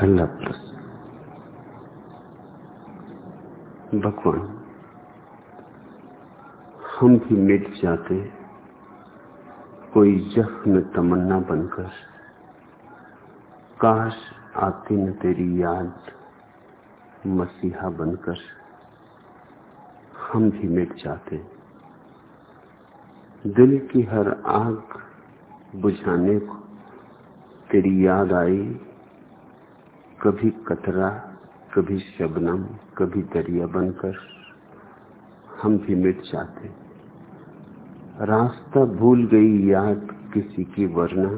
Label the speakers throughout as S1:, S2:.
S1: पहला प्रश्न भगवान, हम भी मिट जाते, कोई जख्म तमन्ना बनकर, काश आती न तेरी याद, मसीहा बनकर, हम भी मिट जाते। दिल की हर आग बुझाने को तेरी याद आई कभी कतरा कभी शबनम, कभी दरिया बनकर हम भी मिट जाते। रास्ता भूल गई याद किसी की, वरना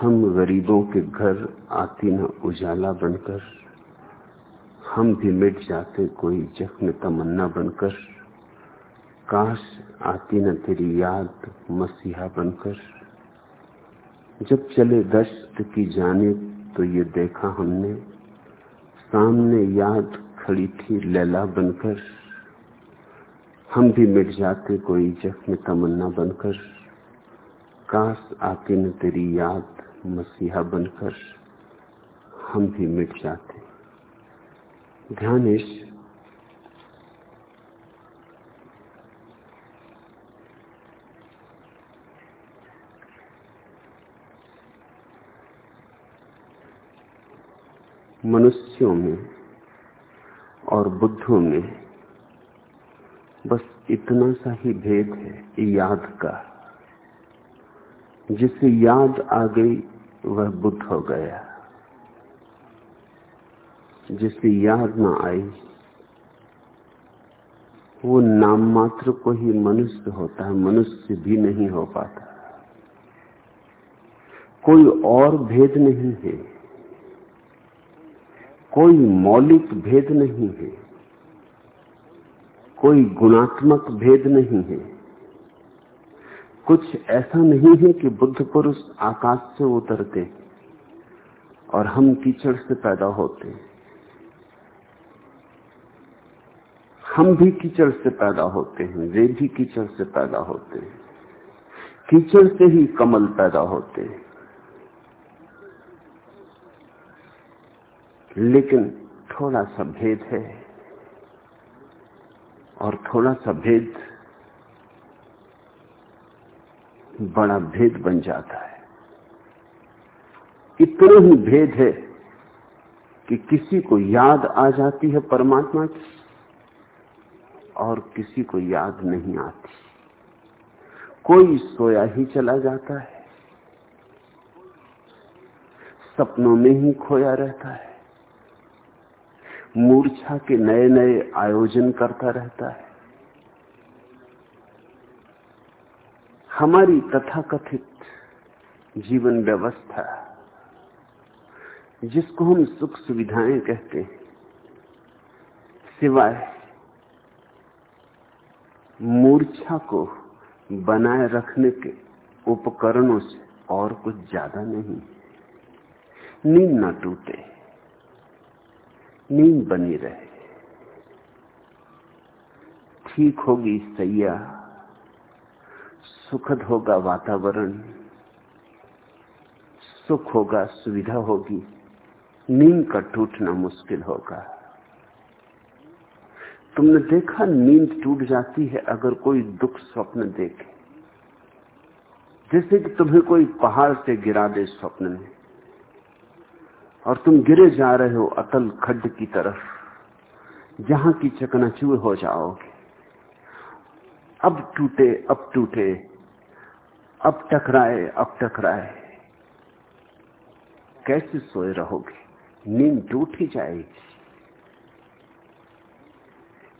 S1: हम गरीबों के घर आती न उजाला बनकर हम भी मिट जाते, कोई जख्म तमन्ना बनकर काश आती न तेरी याद मसीहा बनकर। जब चले दस्त की जाने तो ये देखा हमने। सामने याद खड़ी थी लैला बनकर। हम भी मिट जाते, कोई जख्म तमन्ना बनकर। काश आती न तेरी याद, मसीहा बनकर। हम भी मिट जाते। ध्यानिश मनुष्यों में और बुद्धों में बस इतना सा ही भेद है याद का। जिसे याद आ गई, वह बुद्ध हो गया। जिसे याद ना आई, वो नाम मात्र को ही मनुष्य होता है, मनुष्य भी नहीं हो पाता। कोई और भेद नहीं है। कोई मौलिक भेद नहीं है। कोई गुणात्मक भेद नहीं है। कुछ ऐसा नहीं है कि बुद्ध पुरुष आकाश से उतरते और हम कीचड़ से पैदा होते। हम भी कीचड़ से पैदा होते हैं, वे भी कीचड़ से पैदा होते हैं। कीचड़ से ही कमल पैदा होते हैं। लेकिन थोड़ा सा भेद है। और थोड़ा सा भेद बड़ा भेद बन जाता है। इतना ही भेद है कि किसी को याद आ जाती है परमात्मा की और किसी को याद नहीं आती। कोई सोया ही चला जाता है, सपनों में ही खोया रहता है। मूर्छा के नए नए आयोजन करता रहता है। हमारी तथाकथित जीवन व्यवस्था, जिसको हम सुख सुविधाएँ कहते हैं, सिवाय मूर्छा को बनाए रखने के उपकरणों से और कुछ ज़्यादा नहीं। नींद ना टूटे। नींद बनी रहे। ठीक होगी सैया। सुखद होगा वातावरण। सुख होगा, सुविधा होगी। नींद का टूटना मुश्किल होगा। तुमने देखा नींद टूट जाती है अगर कोई दुख स्वप्न देखे। जैसे कि तुम्हें कोई पहाड़ से गिरा दे स्वप्न में। और तुम गिरे जा रहे हो अतल खड्ड की तरफ़। जहाँ की चकनाचूर हो जाओगे। अब टूटे अब टूटे। अब टकराए अब टकराए। कैसे सोए रहोगे? नींद टूट ही जाएगी।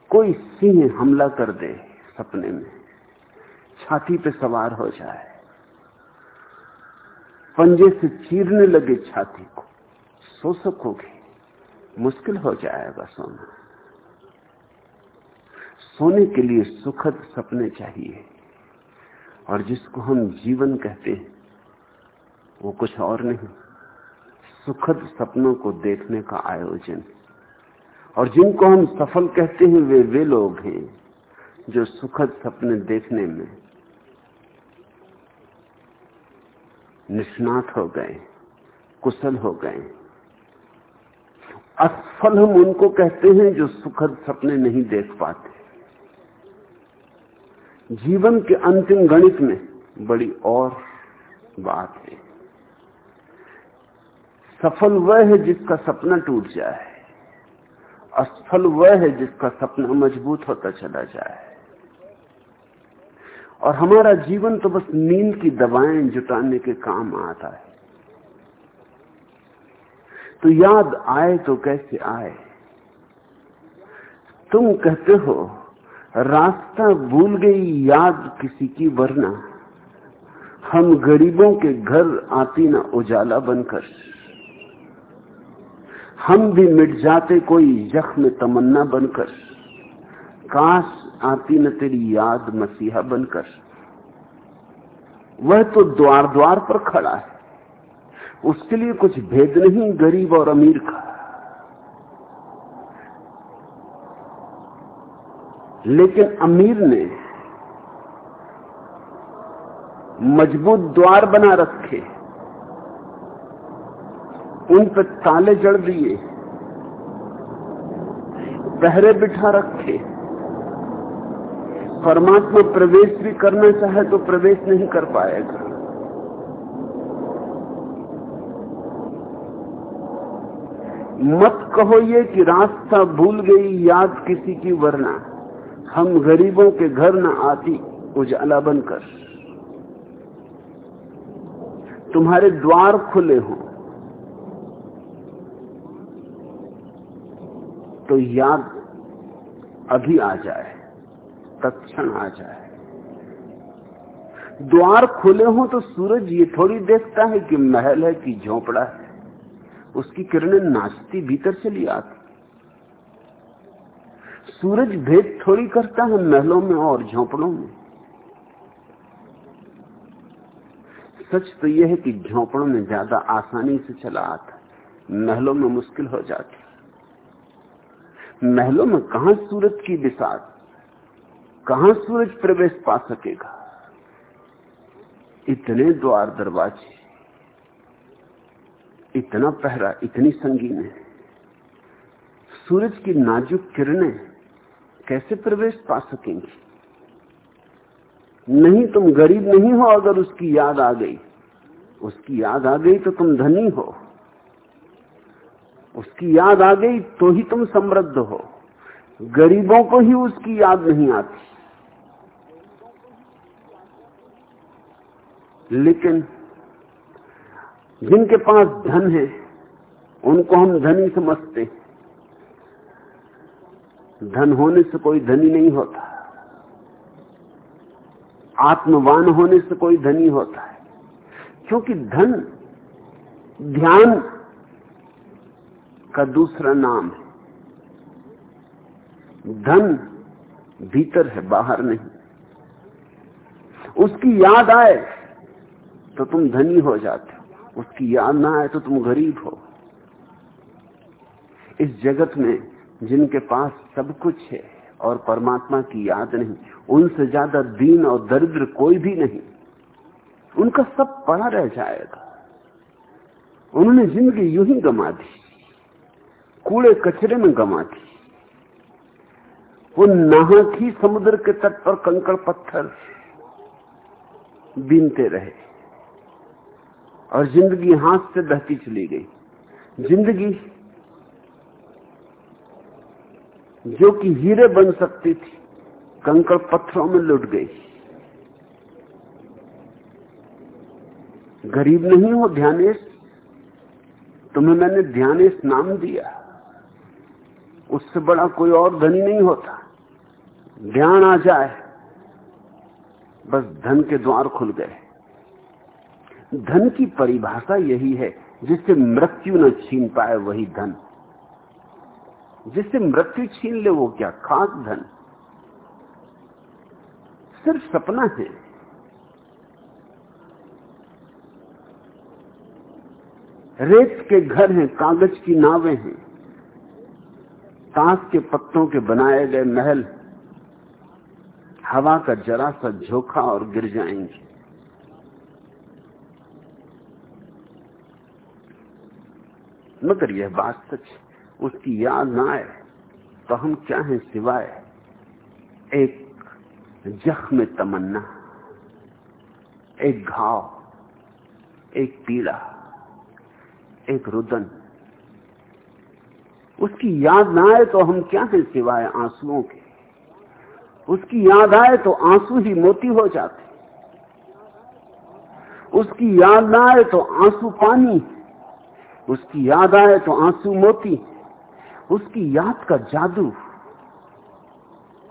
S1: कोई सिंह हमला कर दे सपने में। छाती पे सवार हो जाए। पंजे से चीरने लगे छाती को। सो सकोगे मुश्किल हो जाएगा सोना। सोने के लिए सुखद सपने चाहिए। और जिसको हम जीवन कहते हैं, वो कुछ और नहीं। सुखद सपनों को देखने का आयोजन। और जिनको हम सफल कहते हैं, वे वे लोग हैं जो सुखद सपने देखने में निष्णात हो गए, कुशल हो गए। असफल हम उनको कहते हैं जो सुखद सपने नहीं देख पाते। जीवन के अंतिम गणित में बड़ी और बात है। सफल वह है जिसका सपना टूट जाए। असफल वह है जिसका सपना मज़बूत होता चला जाए। और हमारा जीवन तो बस नींद की दवाएँ जुटाने के काम आता है। तो याद आए तो कैसे आए? तुम कहते हो, रास्ता भूल गई याद किसी की, वरना हम गरीबों के घर आती ना उजाला बनकर। हम भी मिट जाते कोई जख्म तमन्ना बनकर। काश आती न तेरी याद मसीहा बनकर। वह तो द्वार द्वार पर खड़ा है। उसके लिए कुछ भेद नहीं गरीब और अमीर का। लेकिन अमीर ने मज़बूत द्वार बना रखे, उन पर ताले जड़ दिए पहरे बिठा रखे। परमात्मा प्रवेश भी करना चाहे तो प्रवेश नहीं कर पाएगा। मत कहो ये कि रास्ता भूल गई याद किसी की, वरना हम गरीबों के घर न आती, उजाला बनकर। तुम्हारे द्वार खुले हों तो याद अभी आ जाए तत्ण आ जाए। द्वार खुले हो तो सूरज ये थोड़ी देखता है कि महल है, कि झोपड़ा है। उसकी किरणें नाचती भीतर चली आती। सूरज भेद थोड़ी करता है महलों में और झोंपड़ों में। सच तो यह है कि झोपड़ों में ज़्यादा आसानी से चला आता महलों में मुश्किल हो जाती महलों में कहा सूरज की बिसात कहा सूरज प्रवेश पा सकेगा? इतने द्वार दरवाजे। इतना पहरा, इतनी संगीन है। सूरज की नाजुक किरणें कैसे प्रवेश पा सकेंगी? नहीं, तुम गरीब नहीं हो अगर उसकी याद आ गई। उसकी याद आ गई तो तुम धनी हो। उसकी याद आ गई तो ही तुम समृद्ध हो। गरीबों को ही उसकी याद नहीं आती। लेकिन जिनके पास धन है, उनको हम धनी समझते धन होने से कोई धनी नहीं होता। आत्मवान होने से कोई धनी होता है। क्योंकि धन, ध्यान का दूसरा नाम है। धन भीतर है, बाहर नहीं। उसकी याद आए तो तुम धनी हो जाते उसकी याद ना आए तो तुम गरीब हो। इस जगत में जिनके पास सब कुछ है और परमात्मा की याद नहीं, उनसे ज़्यादा दीन और दरिद्र कोई भी नहीं। उनका सब पड़ा रह जाएगा। उन्होंने ज़िंदगी यूँ ही गमा दी, कूड़े कचरे में गमा दी। वो नाहक ही समुद्र के तट पर कंकड़ पत्थर बीनते रहे। और ज़िंदगी हाथ से बहती चली गई। ज़िंदगी जो कि हीरे बन सकती थी, कंकड़ पत्थरों में लुट गई। गरीब नहीं हो ध्यानेश, तुम्हें मैंने ध्यानेश नाम दिया। उससे बड़ा कोई और धनी नहीं होता। ध्यान आ जाए, बस धन के द्वार खुल गए। धन की परिभाषा यही है, जिससे मृत्यु न छीन पाए वही धन। जिससे मृत्यु छीन ले वो क्या खास धन? सिर्फ़ सपना है। रेत के घर हैं, कागज़ की नावें हैं, ताश के पत्तों के बनाए गए महल, हवा का जरा सा झोंका और गिर जाएँगे। मगर यह बात सच उसकी याद ना आए तो हम क्या हैं सिवाय एक जख्म तमन्ना, एक घाव, एक पीड़ा, एक रुदन। उसकी याद ना आए तो हम क्या हैं सिवाय आंसुओं के? उसकी याद आए तो आँसू ही मोती हो जाते। उसकी याद ना आए तो आँसू पानी उसकी याद आए तो आँसू मोती। उसकी याद का जादू।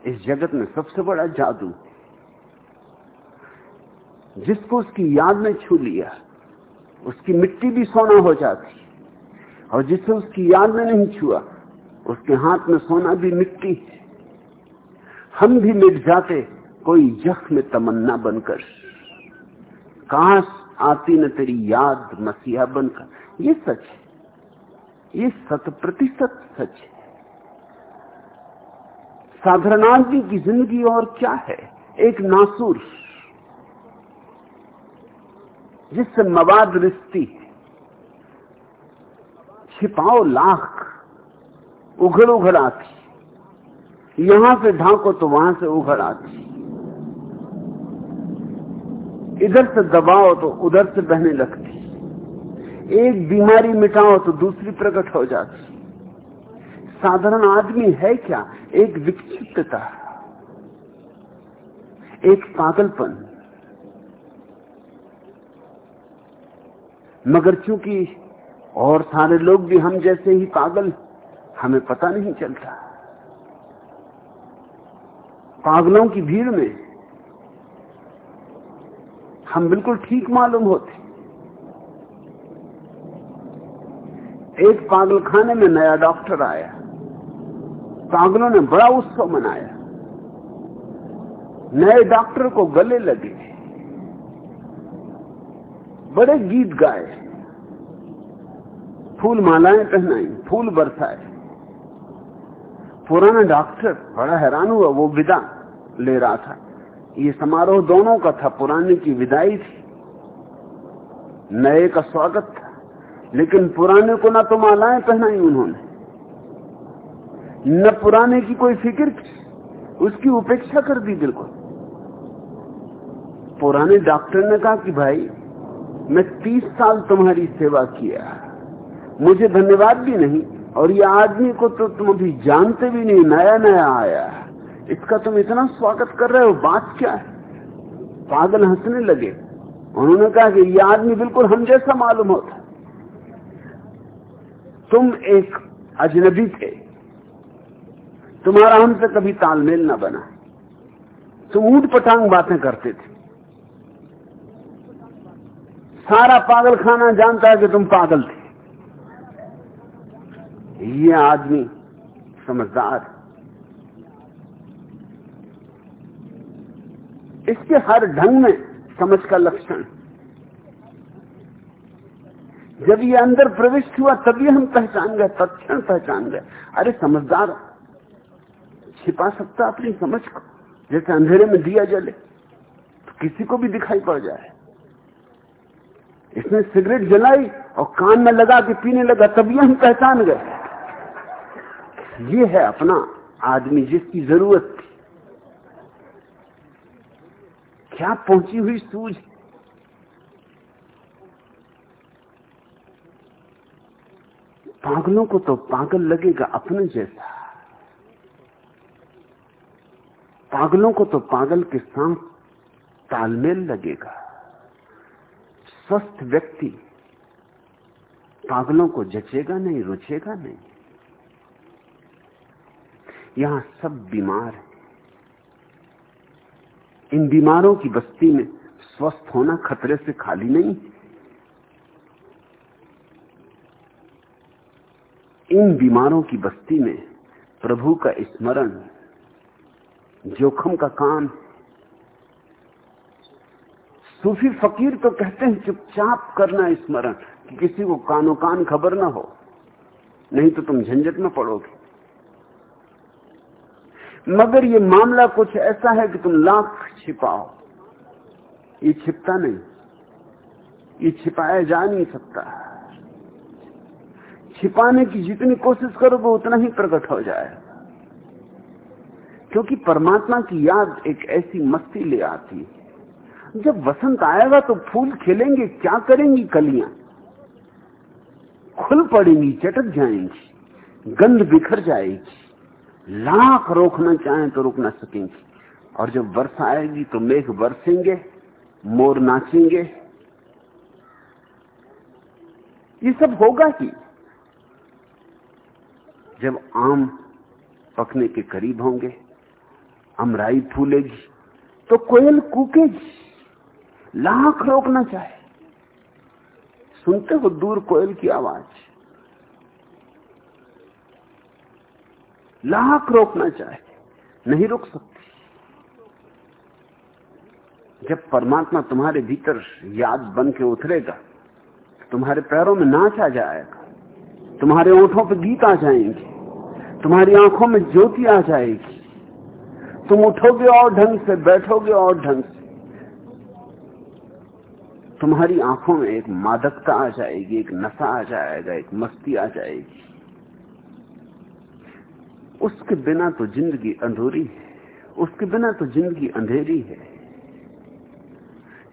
S1: इस जगत में सबसे बड़ा जादू। जिसको उसकी याद ने छू लिया, उसकी मिट्टी भी सोना हो जाती। और जिसे उसकी याद में नहीं छुआ, उसके हाथ में सोना भी मिट्टी हम भी मिट जाते, कोई जख्म तमन्ना बनकर। काश आती न तेरी याद, मसीहा बनकर। ये सच है। ये शत प्रतिशत सच है। साधारण आदमी की ज़िंदगी और क्या है? एक नासुर। जिससे मवाद रिश्ती है। छिपाओ लाख, उघड़ उघड़ आती। यहाँ से ढांको तो वहाँ से उघड़ आती। इधर से दबाओ तो उधर से बहने लगती। एक बीमारी मिटाओ तो दूसरी प्रकट हो जाती। साधारण आदमी है क्या? एक विक्षिप्तता। एक पागलपन। मगर चूँकि और सारे लोग भी हम जैसे ही पागल, हमें पता नहीं चलता। पागलों की भीड़ में हम बिल्कुल ठीक मालूम होते। एक पागल खाने में नया डॉक्टर आया। पागलों ने बड़ा उत्सव मनाया। नए डॉक्टर को गले लगे। बड़े गीत गाए। फूल मालाएँ पहनाई, फूल बरसाए। पुराना डॉक्टर, बड़ा हैरान हुआ, वो विदा ले रहा था। ये समारोह दोनों का था, पुराने की विदाई थी। नए का स्वागत था। लेकिन पुराने को ना तो मालाएँ पहनाई उन्होंने। न पुराने की कोई फ़िक्र की उसकी उपेक्षा कर दी बिल्कुल। पुराने डॉक्टर ने कहा कि भाई, मैं तीस साल तुम्हारी सेवा किया मुझे धन्यवाद भी नहीं, और ये आदमी को तो तुम अभी जानते भी नहीं नया नया आया इसका तुम इतना स्वागत कर रहे हो, बात क्या है? पागल हंसने लगे। उन्होंने कहा कि ये आदमी बिल्कुल हम जैसा मालूम होता। तुम एक अजनबी थे। तुम्हारा हमसे कभी तालमेल न बना। तुम ऊट पटांग बातें करते थे। सारा पागल खाना जानता है कि तुम पागल थे। ये आदमी समझदार इसके हर ढंग में समझ का लक्षण जब ये अंदर प्रविष्ट हुआ तभी हम पहचान गए तत्ण पहचान गए। अरे समझदार, छिपा सकता अपनी समझ को। जैसे अंधेरे में दिया जले तो किसी को भी दिखाई पड़ जाए। इसने सिगरेट जलाई और कान में लगा के पीने लगा तभी हम पहचान गए। ये है अपना आदमी जिसकी ज़रूरत थी। क्या पहुँची हुई सूझ? पागलों को तो पागल लगेगा अपने जैसा। पागलों को तो पागल के साथ तालमेल लगेगा। स्वस्थ व्यक्ति पागलों को जचेगा नहीं, रुचेगा नहीं। यहाँ सब बीमार है। इन बीमारों की बस्ती में स्वस्थ होना खतरे से खाली नहीं इन बीमारों की बस्ती में प्रभु का स्मरण, जोखम का काम सूफी फकीर तो कहते हैं, चुपचाप करना स्मरण, कि किसी को कानो कान खबर ना हो, नहीं तो तुम झंझट में पड़ोगे। मगर ये मामला कुछ ऐसा है कि तुम लाख छिपाओ। ये छिपता नहीं, ये छिपाया जा नहीं सकता। छिपाने की जितनी कोशिश करोगे उतना ही प्रकट हो जाए। क्योंकि परमात्मा की याद एक ऐसी मस्ती ले आती है। जब वसंत आएगा तो फूल खिलेंगे, क्या करेंगी कलियाँ? खुल पड़ेंगी, चटक जाएँगी, गंध बिखर जाएगी। लाख रोकना चाहें तो रोक ना सकेंगी। और जब वर्षा आएगी तो मेघ बरसेंगे, मोर नाचेंगे। ये सब होगा ही। जब आम पकने के करीब होंगे, अमराई फूलेगी तो कोयल कूकेगी। लाख रोकना चाहे। सुनते हो दूर कोयल की आवाज़? लाख रोकना चाहे, नहीं रोक सकती। जब परमात्मा तुम्हारे भीतर याद बन के उतरेगा, तुम्हारे पैरों में नाच आ जाएगा। तुम्हारे ओठों पर गीत आ जाएँगे। तुम्हारी आँखों में ज्योति आ जाएगी। तुम उठोगे और ढंग से, बैठोगे और ढंग से। तुम्हारी आँखों में एक मादकता आ जाएगी, एक नशा आ जाएगा, एक मस्ती आ जाएगी। उसके बिना तो ज़िंदगी अंधूरी है। उसके बिना तो ज़िंदगी अंधेरी है।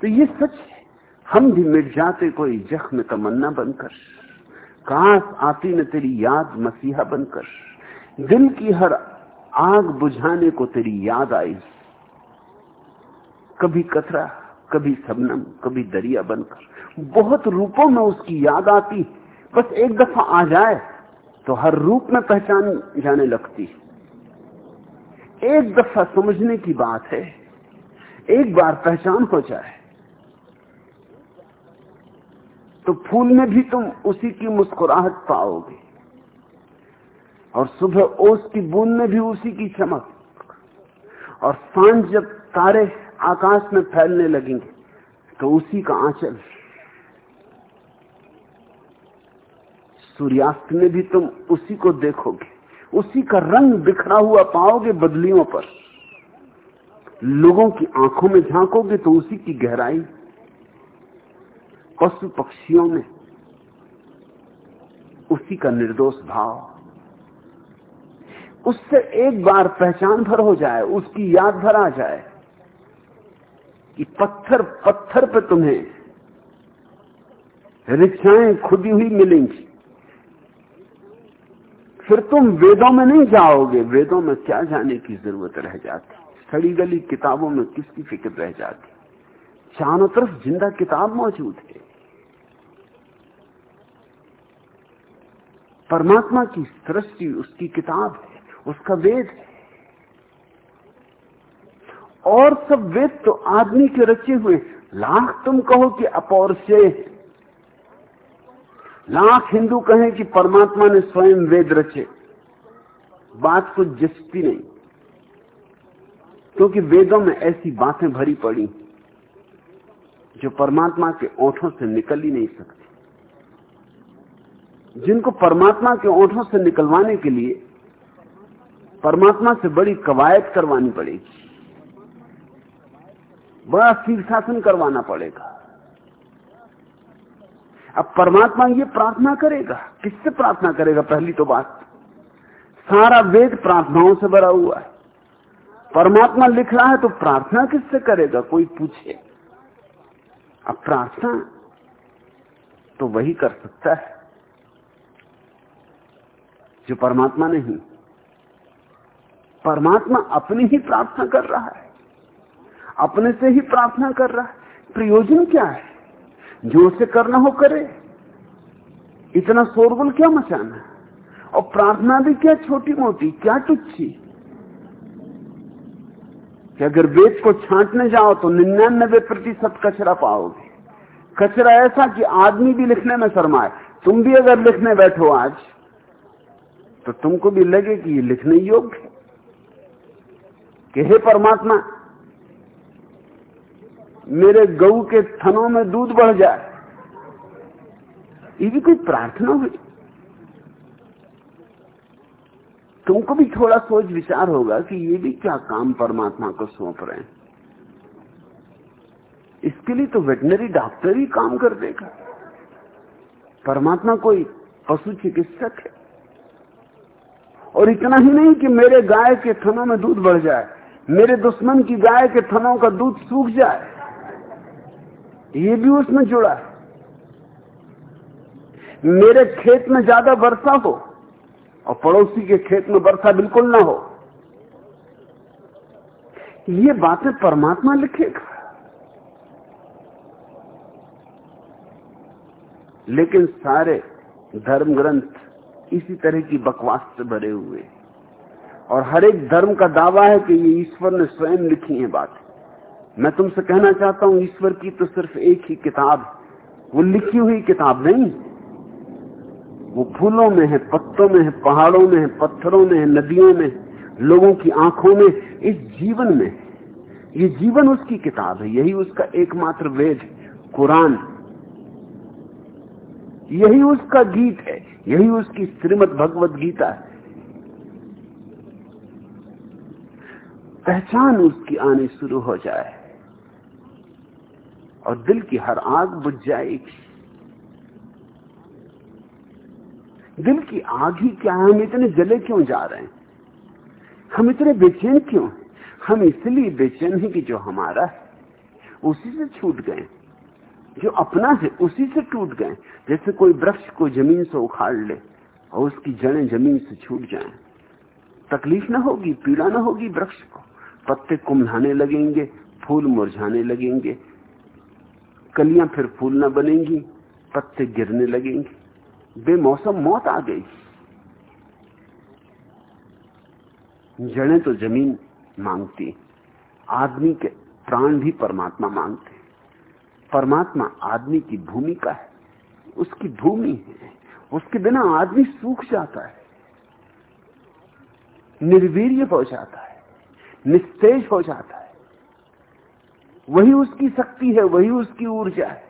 S1: तो ये सच है, हम भी मिट जाते कोई जख्म तमन्ना बनकर। काश आती न तेरी याद मसीहा बनकर। दिल की हर आग बुझाने को तेरी याद आई। कभी कतरा, कभी सबनम, कभी दरिया बनकर। बहुत रूपों में उसकी याद आती, बस एक दफ़ा आ जाए तो हर रूप में पहचान जाने लगती। एक दफ़ा समझने की बात है, एक बार पहचान हो जाए तो फूल में भी तुम उसी की मुस्कुराहट पाओगे। और सुबह ओस की बूंद में भी उसी की चमक। और साँझ जब तारे आकाश में फैलने लगेंगे तो उसी का आंचल। सूर्यास्त में भी तुम उसी को देखोगे। उसी का रंग बिखरा हुआ पाओगे बदलियों पर। लोगों की आँखों में झांकोगे तो उसी की गहराई। पशु पक्षियों में उसी का निर्दोष भाव। उससे एक बार पहचान भर हो जाए, उसकी याद भर आ जाए कि पत्थर पत्थर पे तुम्हें रिक्शाएँ खुदी हुई मिलेंगी। फिर तुम वेदों में नहीं जाओगे। वेदों में क्या जाने की ज़रूरत रह जाती? सड़ी गली किताबों में किसकी फ़िक्र रह जाती? चारों तरफ़ ज़िंदा किताब मौजूद है। परमात्मा की सृष्टि, उसकी किताब है, उसका वेद है। और सब वेद तो आदमी के रचे हुए लाख तुम कहो कि अपौर से लाख हिंदू कहें कि परमात्मा ने स्वयं वेद रचे। बात कुछ जिसती नहीं। क्योंकि वेदों में ऐसी बातें भरी पड़ी जो परमात्मा के ओठों से निकल ही नहीं सकती। जिनको परमात्मा के ओठों से निकलवाने के लिए परमात्मा से बड़ी कवायद करवानी पड़ेगी। बड़ा शीर्षासन करवाना पड़ेगा। अब परमात्मा ये प्रार्थना करेगा। किससे प्रार्थना करेगा? पहली तो बात, सारा वेद प्रार्थनाओं से भरा हुआ है। परमात्मा लिख रहा है तो प्रार्थना किससे करेगा? कोई पूछे। अब प्रार्थना तो वही कर सकता है। जो परमात्मा नहीं, परमात्मा अपनी ही प्रार्थना कर रहा है, अपने से ही प्रार्थना कर रहा है। प्रयोजन क्या है? जो उसे करना हो करे। इतना शोरगुल क्या मचाना और प्रार्थना भी क्या छोटी मोटी क्या तुच्छी? कि अगर वेद को छांटने जाओ तो निन्यानबे प्रतिशत कचरा पाओगे। कचरा ऐसा कि आदमी भी लिखने में शर्माए। तुम भी अगर लिखने बैठो आज तो तुमको भी लगे कि ये लिखने योग्य कि हे परमात्मा, मेरे गऊ के थनों में दूध बढ़ जाए। ये भी कोई प्रार्थना हुई? तुमको भी थोड़ा सोच विचार होगा कि ये भी क्या काम परमात्मा को सौंप रहे हैं। इसके लिए तो वेटनरी डॉक्टर ही काम कर देगा। परमात्मा कोई पशु चिकित्सक है। और इतना ही नहीं कि मेरे गाय के थनों में दूध बढ़ जाए, मेरे दुश्मन की गाय के थनों का दूध सूख जाए, ये भी उसमें जुड़ा है। मेरे खेत में ज़्यादा वर्षा हो और पड़ोसी के खेत में वर्षा बिल्कुल ना हो, ये बातें परमात्मा लिखेगा। लेकिन सारे धर्म ग्रंथ इसी तरह की बकवास से भरे हुए। और हर एक धर्म का दावा है कि ये ईश्वर ने स्वयं लिखी है बात। मैं तुमसे कहना चाहता हूँ, ईश्वर की तो सिर्फ़ एक ही किताब वो लिखी हुई किताब नहीं। वो फूलों में है, पत्तों में है, पहाड़ों में है, पत्थरों में है, नदियों में लोगों की आँखों में इस जीवन में ये जीवन उसकी किताब है, यही उसका एकमात्र वेद कुरान। यही उसका गीत है, यही उसकी श्रीमद भगवत गीता है। पहचान उसकी आनी शुरू हो जाए और दिल की हर आग बुझ जाएगी। दिल की आग ही क्या है? हम इतने जले क्यों जा रहे हैं? हम इतने बेचैन क्यों हम इसलिए बेचैन हैं कि जो हमारा है, उसी से छूट गए जो अपना है, उसी से टूट गए। जैसे कोई वृक्ष को ज़मीन से उखाड़ ले और उसकी जड़ें ज़मीन से छूट जाएँ। तकलीफ़ ना होगी, पीड़ा ना होगी वृक्ष को। पत्ते कुम्हाने लगेंगे, फूल मुरझाने लगेंगे। कलियाँ फिर फूल ना बनेंगी, पत्ते गिरने लगेंगे। बेमौसम मौत आ गई। जड़ें तो ज़मीन मांगती आदमी के प्राण भी परमात्मा मांगते परमात्मा आदमी की भूमिका है। उसकी भूमि है। उसके बिना आदमी सूख जाता है। निर्वीर्य हो जाता है। निस्तेज हो जाता है। वही उसकी शक्ति है, वही उसकी ऊर्जा है।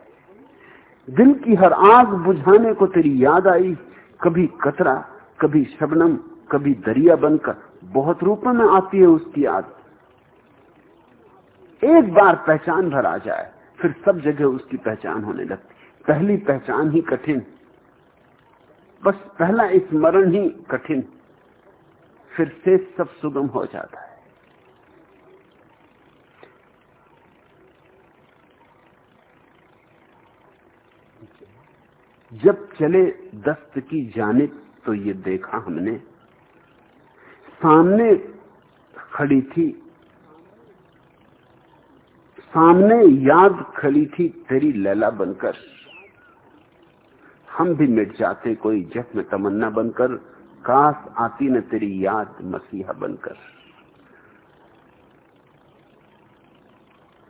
S1: दिल की हर आग बुझाने को तेरी याद आई। कभी कतरा, कभी शबनम, कभी दरिया बनकर बहुत रूपों में आती है उसकी याद। एक बार पहचान भर आ जाए। फिर सब जगह उसकी पहचान होने लगती। पहली पहचान ही कठिन। बस पहला स्मरण ही कठिन। फिर से सब सुगम हो जाता है। जब चले दस्त की जाने तो ये देखा हमने। सामने खड़ी थी सामने याद खड़ी थी, तेरी लैला बनकर। हम भी मिट जाते, कोई जख्म तमन्ना बनकर। काश आती न तेरी याद, मसीहा बनकर।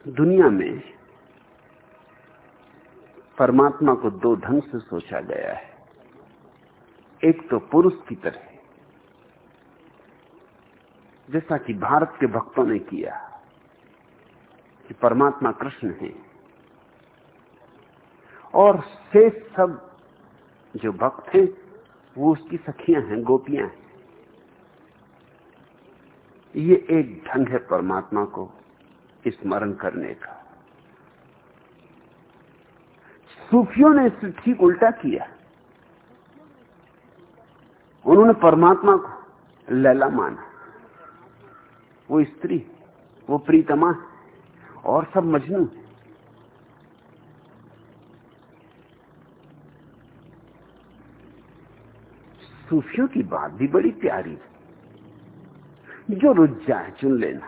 S1: दुनिया में परमात्मा को दो ढंग से सोचा गया है। एक तो पुरुष की तरह, जैसा कि भारत के भक्तों ने किया। कि परमात्मा कृष्ण है। और शेष सब जो भक्त हैं, वो उसकी सखियाँ हैं, गोपियाँ हैं। ये एक ढंग है परमात्मा को स्मरण करने का। सूफियों ने इससे ठीक उल्टा किया। उन्होंने परमात्मा को लैला माना। वो स्त्री, वो प्रीतमा है। और सब मजनू। है सूफियों की बात भी बड़ी प्यारी है। जो रुझ जाए चुन लेना।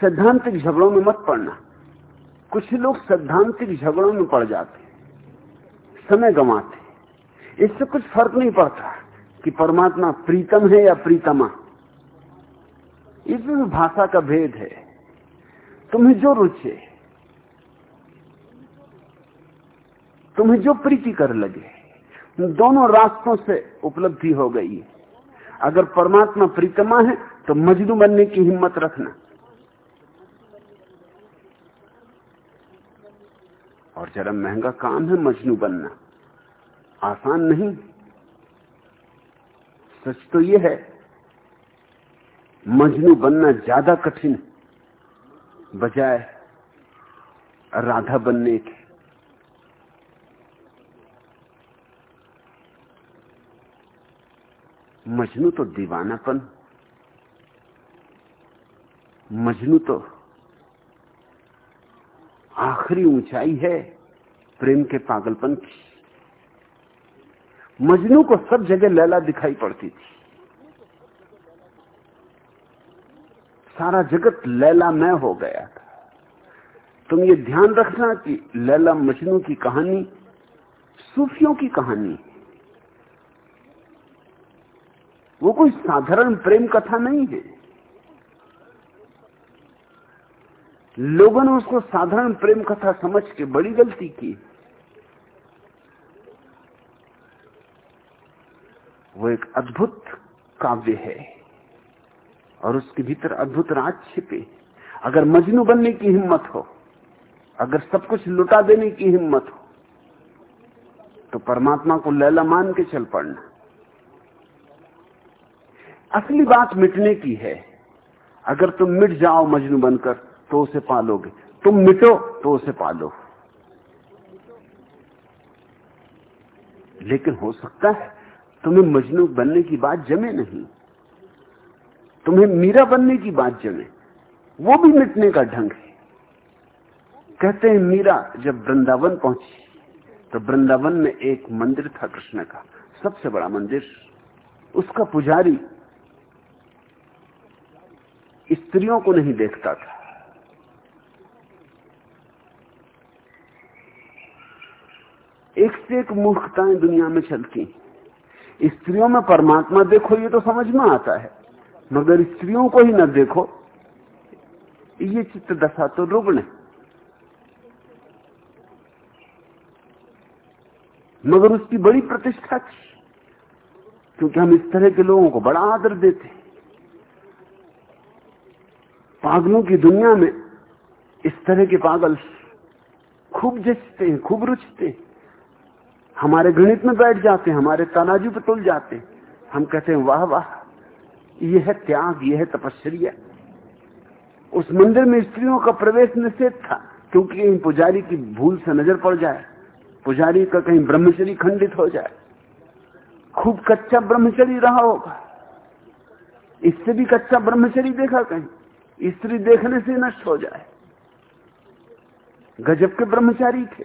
S1: सैद्धांतिक झगड़ों में मत पड़ना। कुछ लोग सैद्धांतिक झगड़ों में पड़ जाते समय गंवाते इससे कुछ फ़र्क नहीं पड़ता कि परमात्मा प्रीतम है या प्रीतमा। इसमें भाषा का भेद है। तुम्हें जो रुचे तुम्हें जो प्रीति कर लगे, दोनों रास्तों से उपलब्धि हो गई अगर परमात्मा प्रीतमा है तो मजनू बनने की हिम्मत रखना। और जरा महँगा काम है मजनू बनना। आसान नहीं। सच तो यह है, मजनू बनना ज़्यादा कठिन है। बजाय राधा बनने के। मजनू तो दीवानापन, मजनू तो आखिरी ऊंचाई है प्रेम के पागलपन की। मजनू को सब जगह लैला दिखाई पड़ती थी। सारा जगत लैला मैं हो गया था। तुम ये ध्यान रखना कि लैला मजनू की कहानी, सूफियों की कहानी वो कोई साधारण प्रेम कथा नहीं है। लोगों ने उसको साधारण प्रेम कथा समझ के बड़ी गलती की। वो एक अद्भुत काव्य है। और उसके भीतर अद्भुत राज छिपे अगर मजनू बनने की हिम्मत हो, अगर सब कुछ लुटा देने की हिम्मत हो तो परमात्मा को लैला मान के चल पड़ना। असली बात मिटने की है। अगर तुम मिट जाओ मजनू बनकर तो उसे पालोगे। तुम मिटो तो उसे पालो। लेकिन हो सकता है तुम्हें मजनू बनने की बात जमे नहीं। तुम्हें मीरा बनने की बात जमे। वो भी मिटने का ढंग है। कहते हैं, मीरा, जब वृंदावन पहुँची तो वृंदावन में एक मंदिर था कृष्ण का, सबसे बड़ा मंदिर। उसका पुजारी स्त्रियों को नहीं देखता था। एक से एक मूर्खताएँ दुनिया में चलती स्त्रियों में परमात्मा देखो, ये तो समझ में आता है। मगर स्त्रियों को ही न देखो। ये चित्त दशा तो रुग्ण है। मगर उसकी बड़ी प्रतिष्ठा थी, क्योंकि हम इस तरह के लोगों को बड़ा आदर देते पागलों की दुनिया में इस तरह के पागल खूब जचते हैं, खूब रुचते हमारे गणित में बैठ जाते हैं, हमारे तनाजू पर तुल जाते हैं। हम कहते हैं, वाह वाह यह है त्याग, यह है तपस्या उस मंदिर में स्त्रियों का प्रवेश निषेध था, क्योंकि कहीं पुजारी की भूल से नज़र पड़ जाए, पुजारी का कहीं ब्रह्मचरी खंडित हो जाए। खूब कच्चा ब्रह्मचरी रहा होगा। इससे भी कच्चा ब्रह्मचरी देखा कहीं, स्त्री देखने से नष्ट हो जाए। गजब के ब्रह्मचारी थे।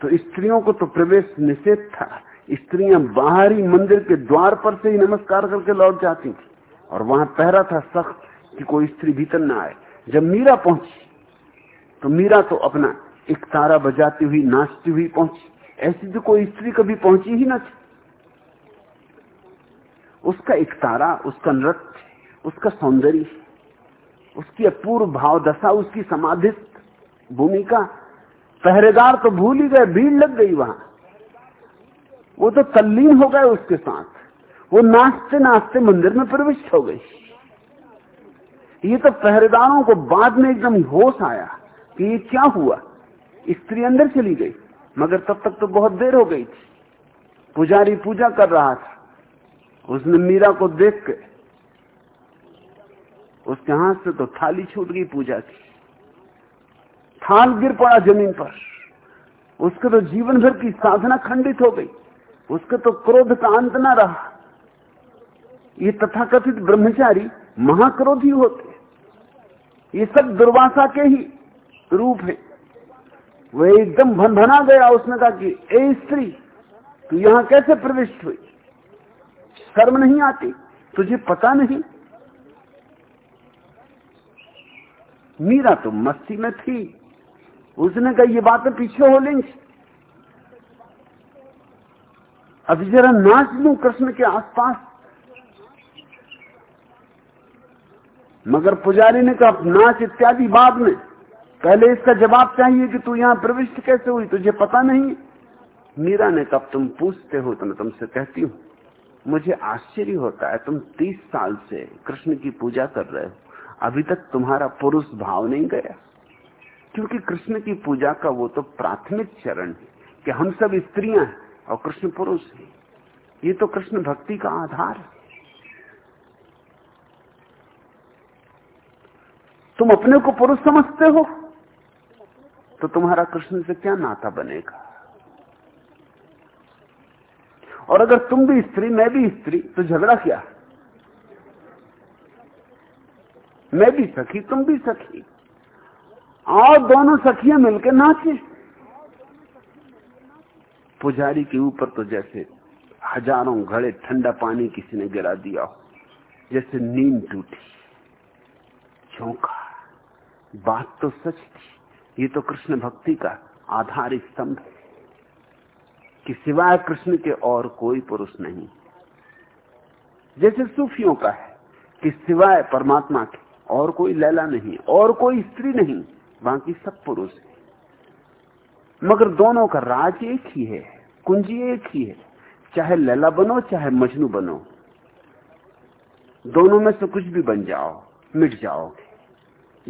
S1: तो स्त्रियों को तो प्रवेश निषेध था। स्त्रियाँ बाहरी मंदिर के द्वार पर से ही नमस्कार करके लौट जाती थी। और वहाँ पहरा था सख्त कि कोई स्त्री भीतर ना आए। जब मीरा पहुँची तो मीरा तो अपना एक तारा बजाती हुई, नाचती हुई पहुँची। ऐसी तो कोई स्त्री कभी पहुँची ही ना थी। उसका एक तारा, उसका नृत्य, उसका सौंदर्य, उसकी अपूर्व भाव दशा उसकी समाधिस्थ भूमिका पहरेदार तो भूल ही गए, भीड़ लग गई वहाँ। वो तो तल्लीन हो गए उसके साथ। वो नाचते नाचते मंदिर में प्रविष्ट हो गई। ये तो पहरेदारों को बाद में एकदम होश आया कि ये क्या हुआ। स्त्री अंदर चली गई, मगर तब तक तो बहुत देर हो गई थी। पुजारी पूजा कर रहा था। उसने मीरा को देख के उसके हाथ से तो थाली छूट गई पूजा की। थाल गिर पड़ा ज़मीन पर। उसके तो जीवन भर की साधना खंडित हो गई। उसके तो क्रोध का अंत ना रहा। ये तथाकथित ब्रह्मचारी महाक्रोधी होते। ये सब दुर्वासा के ही रूप है। वह एकदम भनभना गया उसने कहा कि, ए स्त्री, तू यहाँ कैसे प्रविष्ट हुई? शर्म नहीं आती? तुझे पता नहीं? मीरा तो मस्ती में थी। उसने कहा, ये बातें पीछे हो लेंगी अभी जरा नाच लू कृष्ण के आसपास। मगर पुजारी ने कहा नाच इत्यादि बाद में। पहले इसका जवाब चाहिए कि तू यहाँ प्रविष्ट कैसे हुई? तुझे पता नहीं? मीरा ने कब तुम पूछते हो तो मैं तुमसे कहती हूँ। मुझे आश्चर्य होता है, तुम तीस साल से कृष्ण की पूजा कर रहे हो। अभी तक तुम्हारा पुरुष भाव नहीं गया। क्योंकि कृष्ण की पूजा का वो तो प्राथमिक चरण है कि हम सब स्त्रियाँ हैं। और कृष्ण पुरुष है ये तो कृष्ण भक्ति का आधार है। तुम अपने को पुरुष समझते हो तो तुम्हारा कृष्ण से क्या नाता बनेगा? और अगर तुम भी स्त्री, मैं भी स्त्री तो झगड़ा क्या? मैं भी सखी, तुम भी सखी। और दोनों सखियाँ मिलकर नाचे। पुजारी के ऊपर तो जैसे हज़ारों घड़े ठंडा पानी किसी ने गिरा दिया हो, जैसे नींद टूटी। चौंका। बात तो सच थी। ये तो कृष्ण भक्ति का आधार स्तंभ है। कि सिवाय कृष्ण के और कोई पुरुष नहीं। जैसे सूफियों का है कि सिवाय परमात्मा के और कोई लैला नहीं, और कोई स्त्री नहीं, बाकी सब पुरुष है। मगर दोनों का राज एक ही है। कुंजी एक ही है। चाहे लैला बनो, चाहे मजनू बनो। दोनों में से कुछ भी बन जाओ, मिट जाओगे।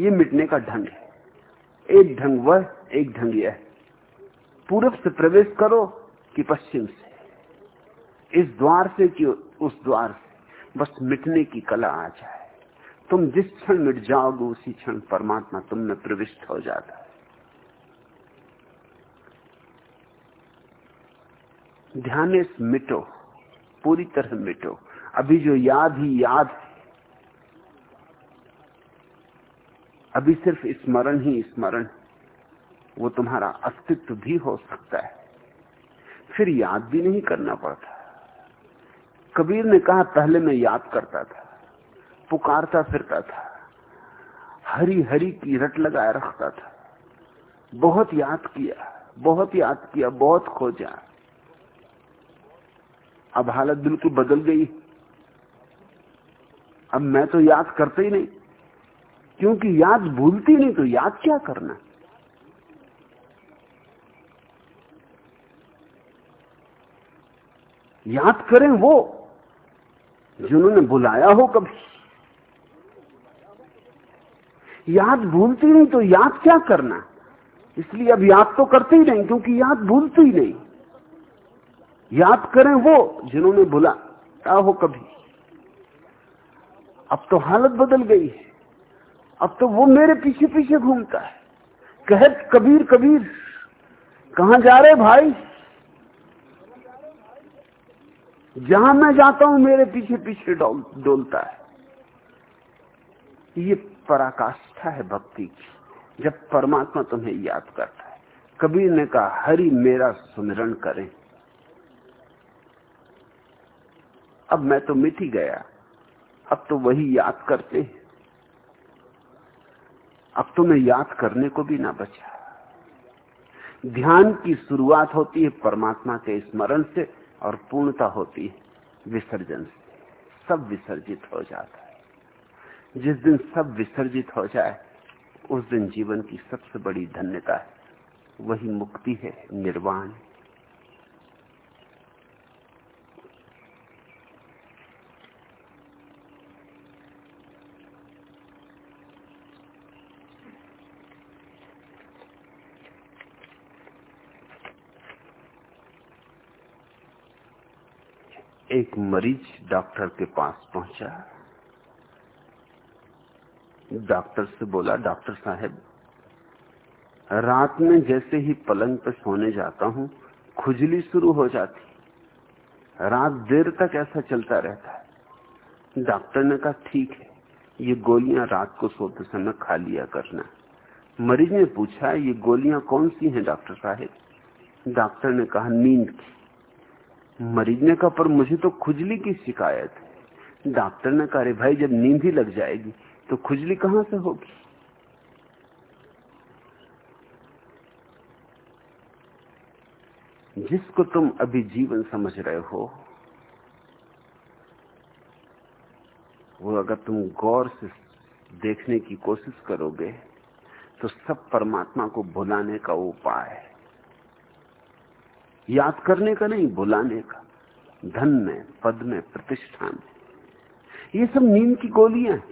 S1: ये मिटने का ढंग है। एक ढंग वह, एक ढंग यह। पूरब से प्रवेश करो कि पश्चिम से। इस द्वार से कि उस द्वार से। बस मिटने की कला आ जाए। तुम जिस क्षण मिट जाओगे, उसी क्षण परमात्मा तुम में प्रविष्ट हो जाता ध्यान मिटो, पूरी तरह मिटो। अभी जो याद ही याद अभी सिर्फ़ स्मरण ही स्मरण वो तुम्हारा अस्तित्व भी हो सकता है। फिर याद भी नहीं करना पड़ता। कबीर ने कहा, पहले मैं याद करता था, पुकारता फिरता था हरी हरी की रट लगाए रखता था। बहुत याद किया, बहुत याद किया, बहुत खोजा। अब हालत बिल्कुल बदल गई। अब मैं तो याद करते ही नहीं। क्योंकि याद भूलती नहीं तो याद क्या करना? याद करें वो जिन्होंने बुलाया हो कभी। याद भूलती नहीं तो याद क्या करना? इसलिए अब याद तो करते ही नहीं, क्योंकि याद भूलती ही नहीं। याद करें वो जिन्होंने बुलाया हो कभी। अब तो हालत बदल गई है। अब तो वो मेरे पीछे पीछे घूमता है। कह, कबीर कबीर, कहा जा रहे भाई? जहाँ मैं जाता हूँ, मेरे पीछे पीछे डोलता है। ये पराकाष्ठा है भक्ति की, जब परमात्मा तुम्हें याद करता है। कबीर ने कहा, हरि मेरा सुमिरण करें। अब मैं तो मिट ही गया। अब तो वही याद करते हैं। अब तो मैं याद करने को भी ना बचा। ध्यान की शुरुआत होती है परमात्मा के स्मरण से और पूर्णता होती है विसर्जन से। सब विसर्जित हो जाता है। जिस दिन सब विसर्जित हो जाए, उस दिन जीवन की सबसे बड़ी धन्यता है। वही मुक्ति है, निर्वाण एक मरीज़ डॉक्टर के पास पहुँचा। डॉक्टर से बोला, डॉक्टर साहब, रात में जैसे ही पलंग पर सोने जाता हूँ, खुजली शुरू हो जाती। रात देर तक ऐसा चलता रहता है। डॉक्टर ने कहा, ठीक है, ये गोलियाँ रात को सोते समय खा लिया करना मरीज़ ने पूछा, ये गोलियाँ कौन सी हैं, डॉक्टर साहब? डॉक्टर ने कहा, नींद की। मरीज़ ने कहा, पर मुझे तो खुजली की शिकायत है। डॉक्टर ने कहा भाई, जब नींद ही लग जाएगी तो खुजली कहाँ से होगी? जिसको तुम अभी जीवन समझ रहे हो, वो अगर तुम गौर से देखने की कोशिश करोगे तो सब परमात्मा को भुलाने का उपाय है। याद करने का नहीं, बुलाने का। धन में, पद में, प्रतिष्ठा में। ये सब नींद की गोलियाँ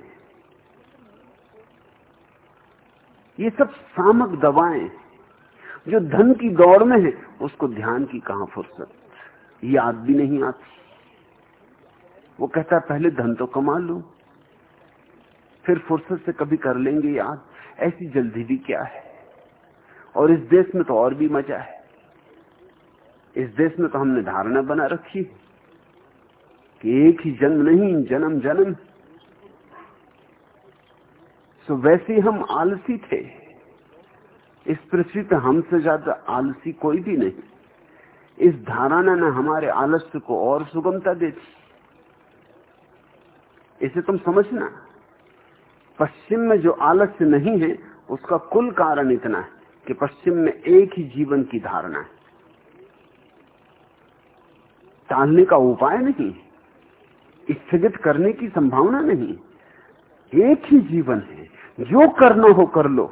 S1: ये सब सामक दवाएँ जो धन की दौड़ में है, उसको ध्यान की कहाँ फुर्सत? याद भी नहीं आती। वो कहता है, पहले धन तो कमा लू, फिर फुर्सत से कभी कर लेंगे याद। ऐसी जल्दी भी क्या है? और इस देश में तो और भी मज़ा है। इस देश में तो हमने धारणा बना रखी कि एक ही जन्म नहीं, जन्म जन्म। सो वैसे हम आलसी थे। इस पृथ्वी पर हमसे ज़्यादा आलसी कोई भी नहीं। इस धारणा ने हमारे आलस्य को और सुगमता दे दी। इसे तुम समझना। पश्चिम में जो आलस्य नहीं है, उसका कुल कारण इतना है कि पश्चिम में एक ही जीवन की धारणा है। टालने का उपाय नहीं, स्थगित करने की संभावना नहीं। एक ही जीवन है, जो करना हो कर लो।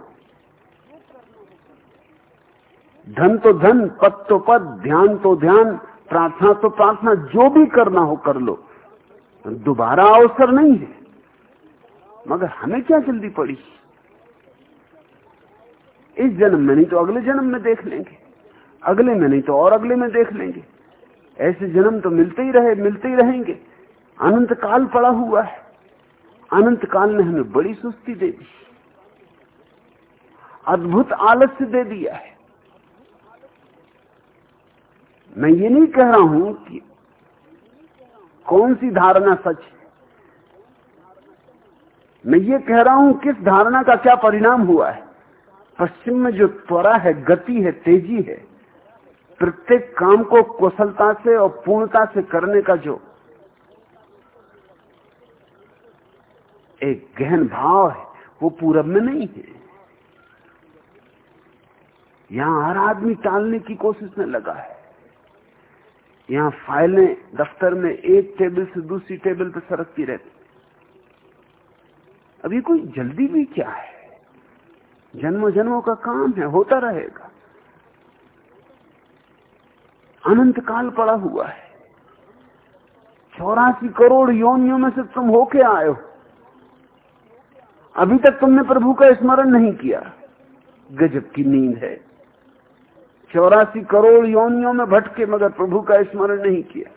S1: धन तो धन, पद तो पद, ध्यान तो ध्यान, प्रार्थना तो प्रार्थना, जो भी करना हो कर लो। दोबारा अवसर नहीं है, मगर हमें क्या जल्दी पड़ी? इस जन्म में नहीं तो अगले जन्म में देख लेंगे, अगले में नहीं तो और अगले में देख लेंगे। ऐसे जन्म तो मिलते ही रहे, मिलते ही रहेंगे। अनंत काल पड़ा हुआ है। अनंत काल ने हमें बड़ी सुस्ती दे दी। अद्भुत आलस्य दे दिया है। मैं ये नहीं कह रहा हूँ कि कौन सी धारणा सच है। मैं ये कह रहा हूँ किस धारणा का क्या परिणाम हुआ है। पश्चिम में जो त्वरा है, गति है, तेज़ी है प्रत्येक काम को कुशलता से और पूर्णता से करने का जो एक गहन भाव है, वो पूरब में नहीं है। यहाँ हर आदमी टालने की कोशिश में लगा है। यहाँ फाइलें दफ्तर में एक टेबल से दूसरी टेबल पर सरकती रहती। अभी कोई जल्दी भी क्या है? जन्मों जन्मों का काम है, होता रहेगा। अनंत काल पड़ा हुआ है। चौरासी करोड़ योनियों में से तुम होके आए हो। अभी तक तुमने प्रभु का स्मरण नहीं किया। गजब की नींद है। चौरासी करोड़ योनियों में भटके मगर प्रभु का स्मरण नहीं किया।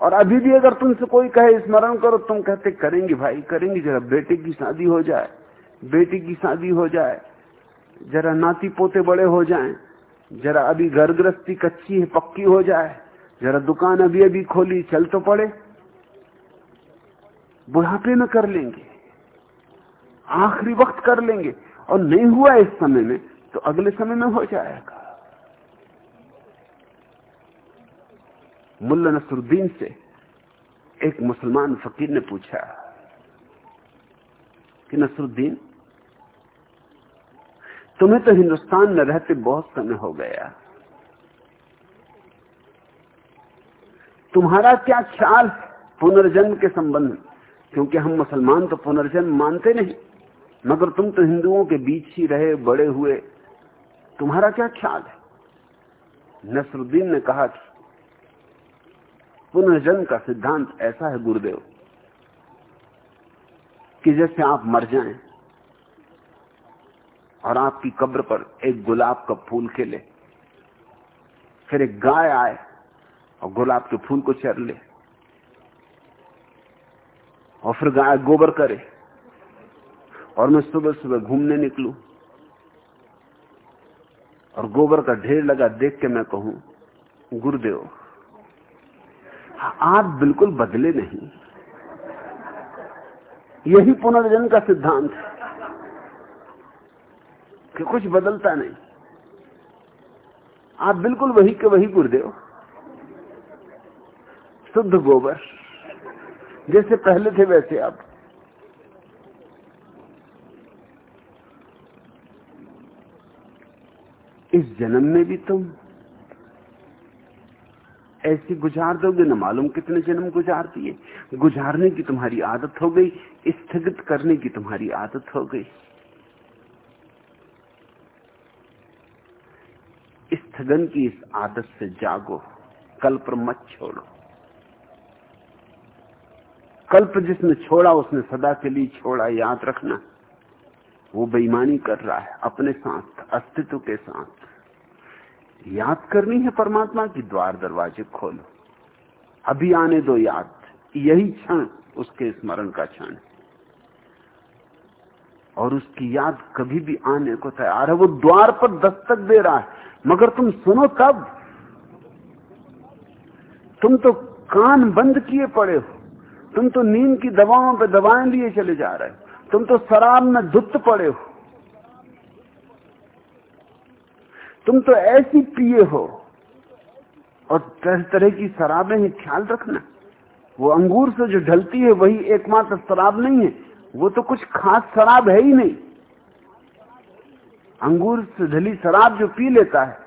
S1: और अभी भी अगर तुमसे कोई कहे स्मरण करो तुम कहते करेंगे भाई करेंगे। जरा बेटे की शादी हो जाए बेटी की शादी हो जाए जरा नाती पोते बड़े हो जाएँ, जरा अभी घर गृहस्थी कच्ची है, पक्की हो जाए। जरा दुकान अभी अभी खोली, चल तो पड़े। बुढ़ापे में कर लेंगे। आखिरी वक्त कर लेंगे। और नहीं हुआ इस समय में तो अगले समय में हो जाएगा। मुल्ला नसरुद्दीन से एक मुसलमान फकीर ने पूछा कि, नसरुद्दीन तुम्हें तो हिंदुस्तान में रहते बहुत समय हो गया। तुम्हारा क्या ख्याल पुनर्जन्म के संबंध क्योंकि हम मुसलमान तो पुनर्जन्म मानते नहीं। मगर तुम तो हिंदुओं के बीच ही रहे, बड़े हुए। तुम्हारा क्या ख्याल है? नसरुद्दीन ने कहा कि पुनर्जन्म का सिद्धांत ऐसा है गुरुदेव, कि जैसे आप मर जाएँ और आपकी कब्र पर एक गुलाब का फूल खिले। फिर एक गाय आए और गुलाब के फूल को चर ले। और फिर गाय गोबर करे और मैं सुबह सुबह घूमने निकलू। और गोबर का ढेर लगा देख के मैं कहूँ, गुरुदेव, आप बिल्कुल बदले नहीं। यही पुनर्जन्म का सिद्धांत है। कि कुछ बदलता नहीं। आप बिल्कुल वही के वही गुरुदेव। शुद्ध गोबर। जैसे पहले थे वैसे आप इस जन्म में भी तुम ऐसी गुजार दोगे, न मालूम कितने जन्म गुजार दिए। गुजारने की तुम्हारी आदत हो गई, स्थगित करने की तुम्हारी आदत हो गई। स्थगन की इस आदत से जागो, कल्प मत छोड़ो। कल्प जिसने छोड़ा, उसने सदा के लिए छोड़ा, याद रखना। वो बेईमानी कर रहा है, अपने साथ, अस्तित्व के साथ। याद करनी है परमात्मा की द्वार दरवाजे खोलो। अभी आने दो याद, यही क्षण उसके स्मरण का क्षण और उसकी याद कभी भी आने को तैयार है। वो द्वार पर दस्तक दे रहा है। मगर तुम सुनो तब। तुम तो कान बंद किए पड़े हो। तुम तो नींद की दवाओं पे दवाएँ लिए चले जा रहे हो। तुम तो शराब में दुत्त पड़े हो। तुम तो ऐसी पिए हो। और तरह तरह की शराबें ही ख्याल रखना। वो अंगूर से जो ढलती है, वही एकमात्र शराब नहीं है। वो तो कुछ खास शराब है ही नहीं। अंगूर से ढली शराब जो पी लेता है,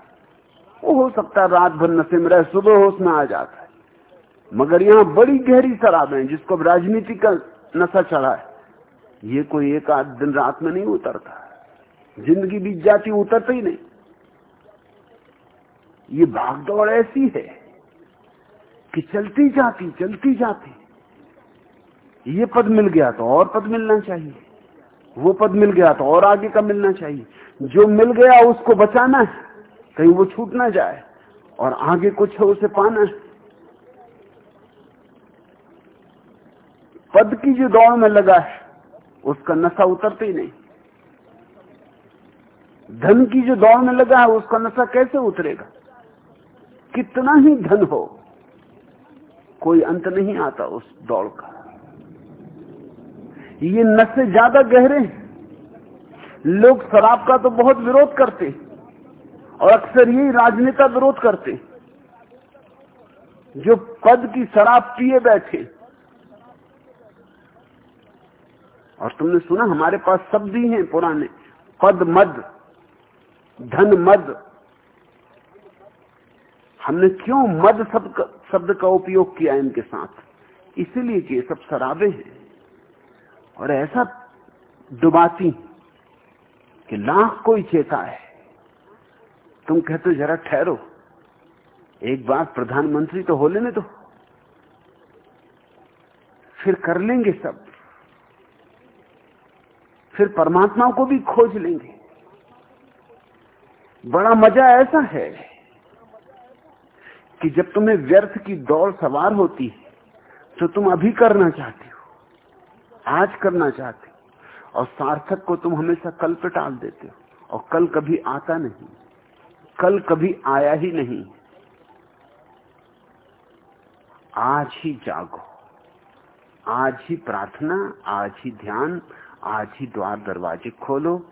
S1: वो हो सकता है रात भर नशे में रहे, सुबह होश में आ जाता है। मगर यहाँ बड़ी गहरी शराब है, जिसको अब राजनीति का नशा चढ़ा है। ये कोई एक आध दिन रात में नहीं उतरता। ज़िंदगी बीत जाती, उतरता ही नहीं। ये भागदौड़ ऐसी है कि चलती जाती चलती जाती। ये पद मिल गया तो और पद मिलना चाहिए। वो पद मिल गया तो और आगे का मिलना चाहिए। जो मिल गया उसको बचाना है, कहीं वो छूट ना जाए और आगे कुछ है उसे पाना है। पद की जो दौड़ में लगा है, उसका नशा उतरते ही नहीं। धन की जो दौड़ में लगा है, उसका नशा कैसे उतरेगा? कितना ही धन हो, कोई अंत नहीं आता उस दौड़ का। ये नशे ज़्यादा गहरे हैं। लोग शराब का तो बहुत विरोध करते और अक्सर यही राजनेता विरोध करते जो पद की शराब पिए बैठे। और तुमने सुना, हमारे पास शब्द ही हैं पुराने। पद मद, धन मद। हमने क्यों मद शब्द शब्द का उपयोग किया इनके साथ? इसीलिए कि ये सब शराबे हैं। और ऐसा डुबाती कि लाख कोई चेता है। तुम कहते जरा ठहरो। एक बार प्रधानमंत्री तो हो लेने दो। फिर कर लेंगे सब। फिर परमात्मा को भी खोज लेंगे। बड़ा मज़ा ऐसा है कि जब तुम्हें व्यर्थ की दौड़ सवार होती है तो तुम अभी करना चाहते। आज करना चाहते और सार्थक को तुम हमेशा कल पे टाल देते हो। और कल कभी आता नहीं। कल कभी आया ही नहीं। आज ही जागो। आज ही प्रार्थना, आज ही ध्यान, आज ही द्वार दरवाजे खोलो।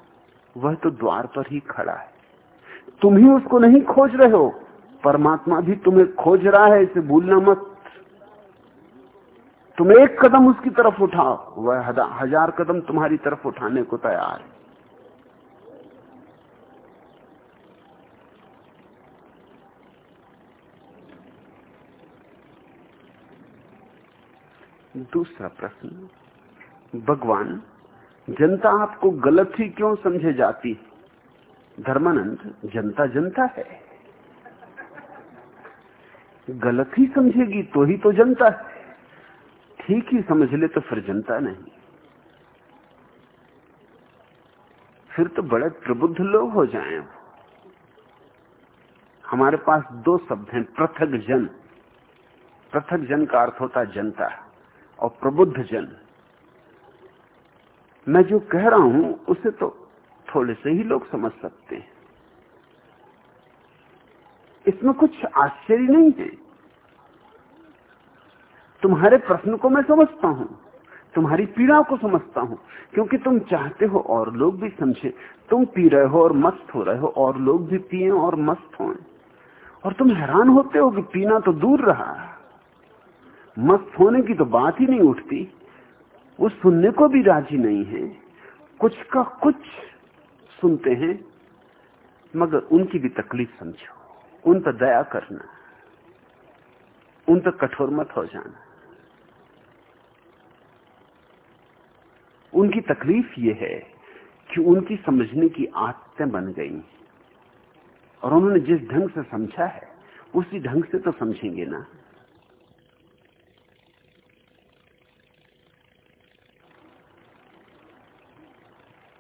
S1: वह तो द्वार पर ही खड़ा है। तुम ही उसको नहीं खोज रहे हो। परमात्मा भी तुम्हें खोज रहा है, इसे भूलना मत। तुम एक कदम उसकी तरफ़ उठाओ, वह हज़ार कदम तुम्हारी तरफ़ उठाने को तैयार है। दूसरा प्रश्न, भगवान, जनता आपको गलत ही क्यों समझे जाती? धर्मानंद, जनता जनता है। गलत ही समझेगी तो ही तो जनता है। ठीक ही समझ ले तो फिर जनता नहीं। फिर तो बड़े प्रबुद्ध लोग हो जाएँ। हमारे पास दो शब्द हैं, पृथक जन। पृथक जन का अर्थ होता जनता और प्रबुद्ध जन। मैं जो कह रहा हूँ, उसे तो थोड़े से ही लोग समझ सकते हैं। इसमें कुछ आश्चर्य नहीं है। तुम्हारे प्रश्न को मैं समझता हूँ, तुम्हारी पीड़ा को समझता हूँ, क्योंकि तुम चाहते हो और लोग भी समझे। तुम पी रहे हो और मस्त हो रहे हो, और लोग भी पिए और मस्त हो। और तुम हैरान होते हो कि पीना तो दूर रहा। मस्त होने की तो बात ही नहीं उठती। वो सुनने को भी राज़ी नहीं है। कुछ का कुछ सुनते हैं, मगर उनकी भी तकलीफ़ समझो। उन पर दया करना। उन पर कठोर मत हो जाना। उनकी तकलीफ़ ये है कि उनकी समझने की आदतें बन गई। और उन्होंने जिस ढंग से समझा है, उसी ढंग से तो समझेंगे ना।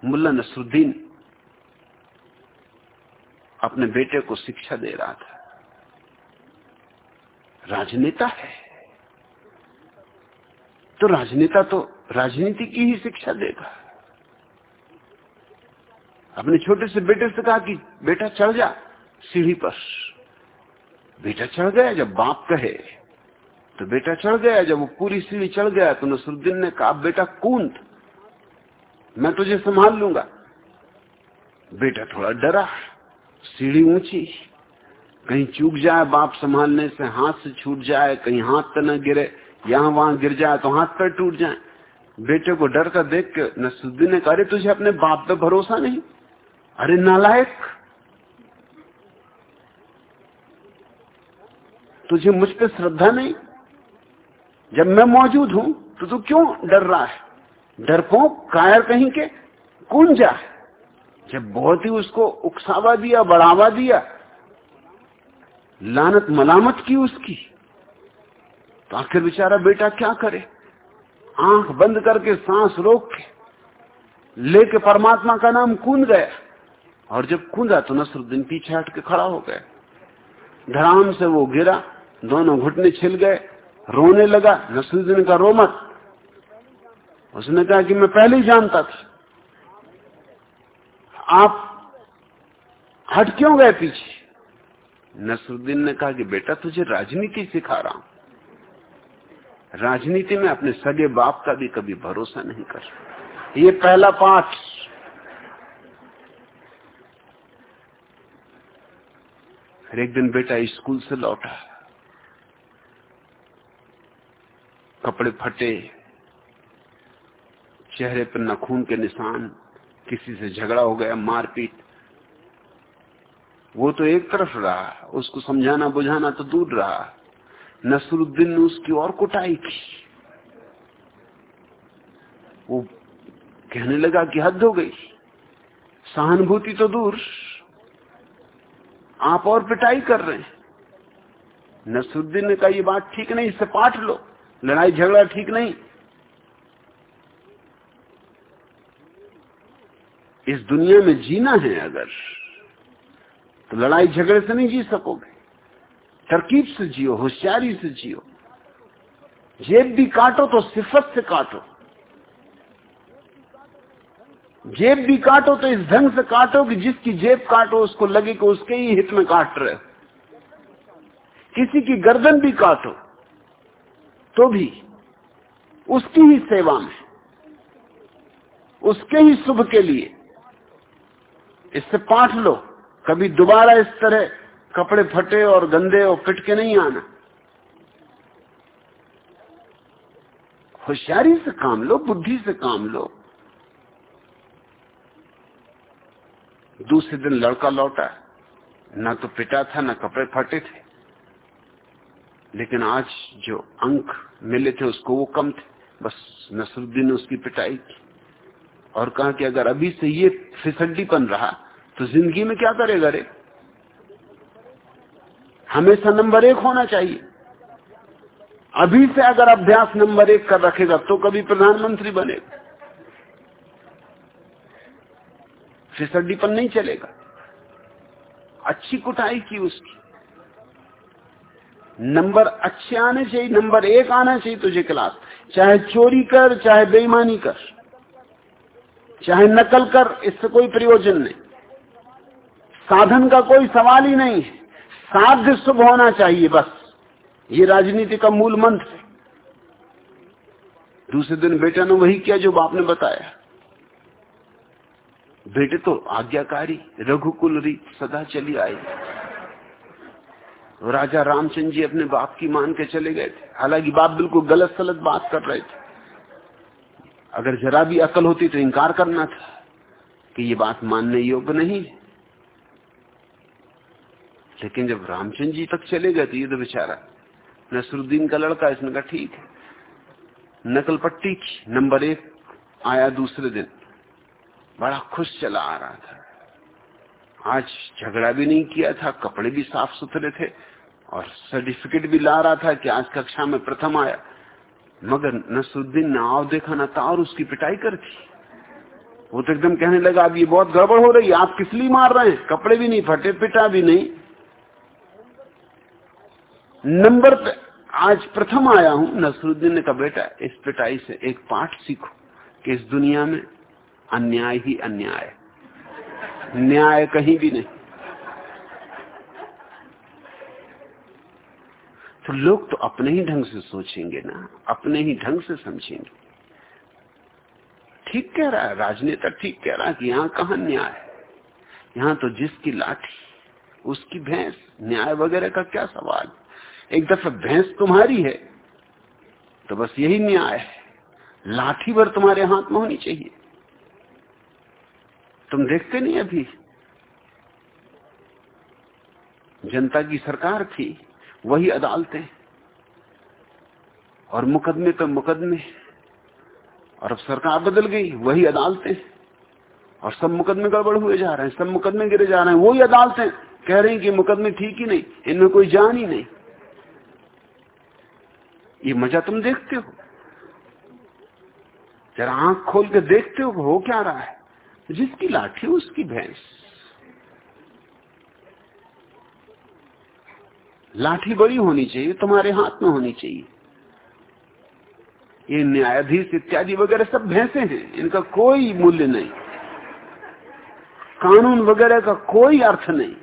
S1: मुल्ला नसरुद्दीन अपने बेटे को शिक्षा दे रहा था। राजनेता है। तो राजनेता तो राजनीति की ही शिक्षा देगा। अपने छोटे से बेटे से कहा कि, बेटा चढ़ जा। सीढ़ी पर। बेटा चढ़ गया, जब बाप कहे तो बेटा चढ़ गया, जब वो पूरी सीढ़ी चढ़ गया तो नसरुद्दीन ने कहा, बेटा, कूद। मैं तुझे संभाल लूँगा। बेटा थोड़ा डरा। सीढ़ी ऊँची। कहीं चूक जाए बाप संभालने से, हाथ से छूट जाए, कहीं हाथ तो न गिरे, यहाँ वहाँ गिर जाए तो हाथ पर टूट जाए। बेटे को डर कर देख के नसरुद्दीन ने कहा तुझे अपने बाप पे भरोसा नहीं? अरे, नालायक, तुझे मुझ पे श्रद्धा नहीं। जब मैं मौजूद हूँ तो तू क्यों डर रहा है? डरपोक कायर कहीं के कौन जा जब बहुत ही उसको उकसावा दिया, बढ़ावा दिया लानत मलामत की उसकी तो आखिर बेचारा बेटा क्या करे? आँख बंद करके सांस रोक। के लेके परमात्मा का नाम कूद गया। और जब कूदा तो नसरुद्दीन पीछे हट के खड़ा हो गया। धराम से वो गिरा, दोनों घुटने छिल गए, रोने लगा, नसरुद्दीन का रो मत। उसने कहा कि मैं पहले ही जानता था। आप हट क्यों गए पीछे? नसरुद्दीन ने कहा कि बेटा तुझे राजनीति सिखा रहा हूँ। राजनीति में अपने सगे बाप का भी कभी भरोसा नहीं कर ये पहला पाठ फिर एक दिन बेटा स्कूल से लौटा। कपड़े फटे, चेहरे पर नखून के निशान, किसी से झगड़ा हो गया, मारपीट। वो तो एक तरफ़ रहा, उसको समझाना बुझाना तो दूर रहा। नसरुद्दीन ने उसकी और कुटाई की। वो कहने लगा कि हद हो गई। सहानुभूति तो दूर। आप और पिटाई कर रहे हैं। नसरुद्दीन ने कहा, ये बात ठीक नहीं, इससे पाठ लो। लड़ाई झगड़ा ठीक नहीं। इस दुनिया में जीना है अगर तो लड़ाई झगड़े से नहीं जी सकोगे। तरकीब से जियो, होशियारी से जियो। जेब भी काटो तो सिफत से काटो। जेब भी काटो तो इस ढंग से काटो कि जिसकी जेब काटो, उसको लगे कि उसके ही हित में काट रहे हो। किसी की गर्दन भी काटो तो भी उसकी ही सेवा में, उसके ही शुभ के लिए। इससे पाठ लो, कभी दोबारा इस तरह कपड़े फटे और गंदे और पिट के नहीं आना। होशियारी से काम लो, बुद्धि से काम लो। दूसरे दिन लड़का लौटा। ना तो पिटा था, ना कपड़े फटे थे। लेकिन आज जो अंक मिले थे, उसको वो कम थे। बस नसरुद्दीन ने उसकी पिटाई की। और कहा कि अगर अभी से ये फिसड्डीपन रहा तो ज़िंदगी में क्या करेगा रे? हमेशा नंबर एक होना चाहिए। अभी से अगर अभ्यास नंबर एक कर रखेगा तो कभी प्रधानमंत्री बनेगा। फिसड्डीपन नहीं चलेगा। अच्छी कुटाई की उसकी। नंबर अच्छे आने चाहिए, नंबर एक आना चाहिए तुझे क्लास। चाहे चोरी कर, चाहे बेईमानी कर, चाहे नकल कर, इससे कोई प्रयोजन नहीं। साधन का कोई सवाल ही नहीं है। साध्य शुभ होना चाहिए बस। ये राजनीति का मूल मंत्र है। दूसरे दिन बेटा ने वही किया जो बाप ने बताया। बेटे तो आज्ञाकारी, रघुकुल रीत सदा चली आई। राजा रामचंद्र जी अपने बाप की मान के चले गए थे। हालाँकि बाप बिल्कुल गलत सलत बात कर रहे थे। अगर जरा भी अकल होती तो इनकार करना था कि ये बात मानने योग्य नहीं है। लेकिन जब रामचंद्र जी तक चले गए तो ये तो बेचारा, नसरुद्दीन का लड़का इसने कहा, ठीक है। नकल पट्टी की नंबर एक आया दूसरे दिन। बड़ा खुश चला आ रहा था। आज झगड़ा भी नहीं किया था, कपड़े भी साफ़ सुथरे थे और सर्टिफिकेट भी ला रहा था कि आज कक्षा में प्रथम आया। मगर नसरुद्दीन ने आओ देखा, ना था और उसकी पिटाई कर थी वो तो एकदम कहने लगा, अब ये बहुत गड़बड़ हो रही है, आप किस लिए मार रहे हैं? कपड़े भी नहीं, फटे, पिटा भी नहीं। नंबर पे, आज प्रथम आया हूँ, नसरुद्दीन ने कहा, बेटा, इस पिटाई से एक पाठ सीखो कि इस दुनिया में अन्याय ही अन्याय न्याय कहीं भी नहीं। तो लोग तो अपने ही ढंग से सोचेंगे ना, अपने ही ढंग से समझेंगे। ठीक कह रहा है, राजनेता ठीक कह रहा है कि यहाँ कहा न्याय है? यहाँ तो जिसकी लाठी, उसकी भैंस, न्याय वगैरह का क्या सवाल? एक दफ़ा भैंस तुम्हारी है तो बस यही न्याय है। लाठी भर तुम्हारे हाथ में होनी चाहिए। तुम देखते नहीं अभी? जनता की सरकार थी, वही अदालतें। और मुकदमे पे मुकदमे। और अब सरकार बदल गई, वही अदालतें। और सब मुकदमे गड़बड़ हुए जा रहे हैं, सब मुकदमे गिरे जा रहे हैं, वही अदालतें। कह रही कि मुकदमे ठीक ही नहीं, इनमें कोई जान ही नहीं। ये मज़ा तुम देखते हो? जरा आँख खोल के देखते हो हो क्या रहा है? जिसकी लाठी उसकी भैंस। लाठी बड़ी होनी चाहिए, तुम्हारे हाथ में होनी चाहिए। ये न्यायाधीश इत्यादि वगैरह सब भैंसे हैं, इनका कोई मूल्य नहीं। कानून वगैरह का कोई अर्थ नहीं।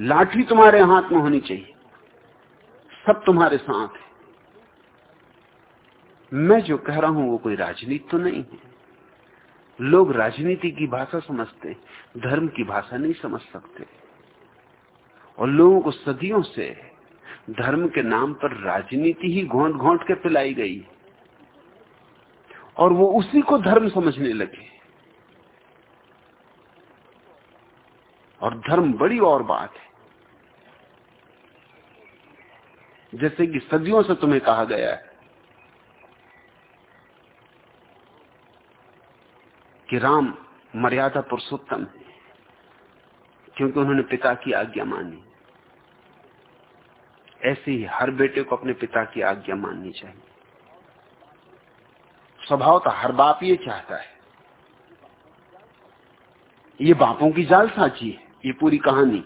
S1: लाठी तुम्हारे हाथ में होनी चाहिए। सब तुम्हारे साथ है। मैं जो कह रहा हूँ वो कोई राजनीति तो नहीं है। लोग राजनीति की भाषा समझते धर्म की भाषा नहीं समझ सकते। और लोगों को सदियों से धर्म के नाम पर राजनीति ही घोंट घोंट के पिलाई गई और वो उसी को धर्म समझने लगे। और धर्म बड़ी और बात है। जैसे कि सदियों से तुम्हें कहा गया है कि राम मर्यादा पुरुषोत्तम है, क्योंकि उन्होंने पिता की आज्ञा मानी। ऐसे ही हर बेटे को अपने पिता की आज्ञा माननी चाहिए। स्वभाव तो हर बाप ये चाहता है। ये बापों की जाल साची है, ये पूरी कहानी।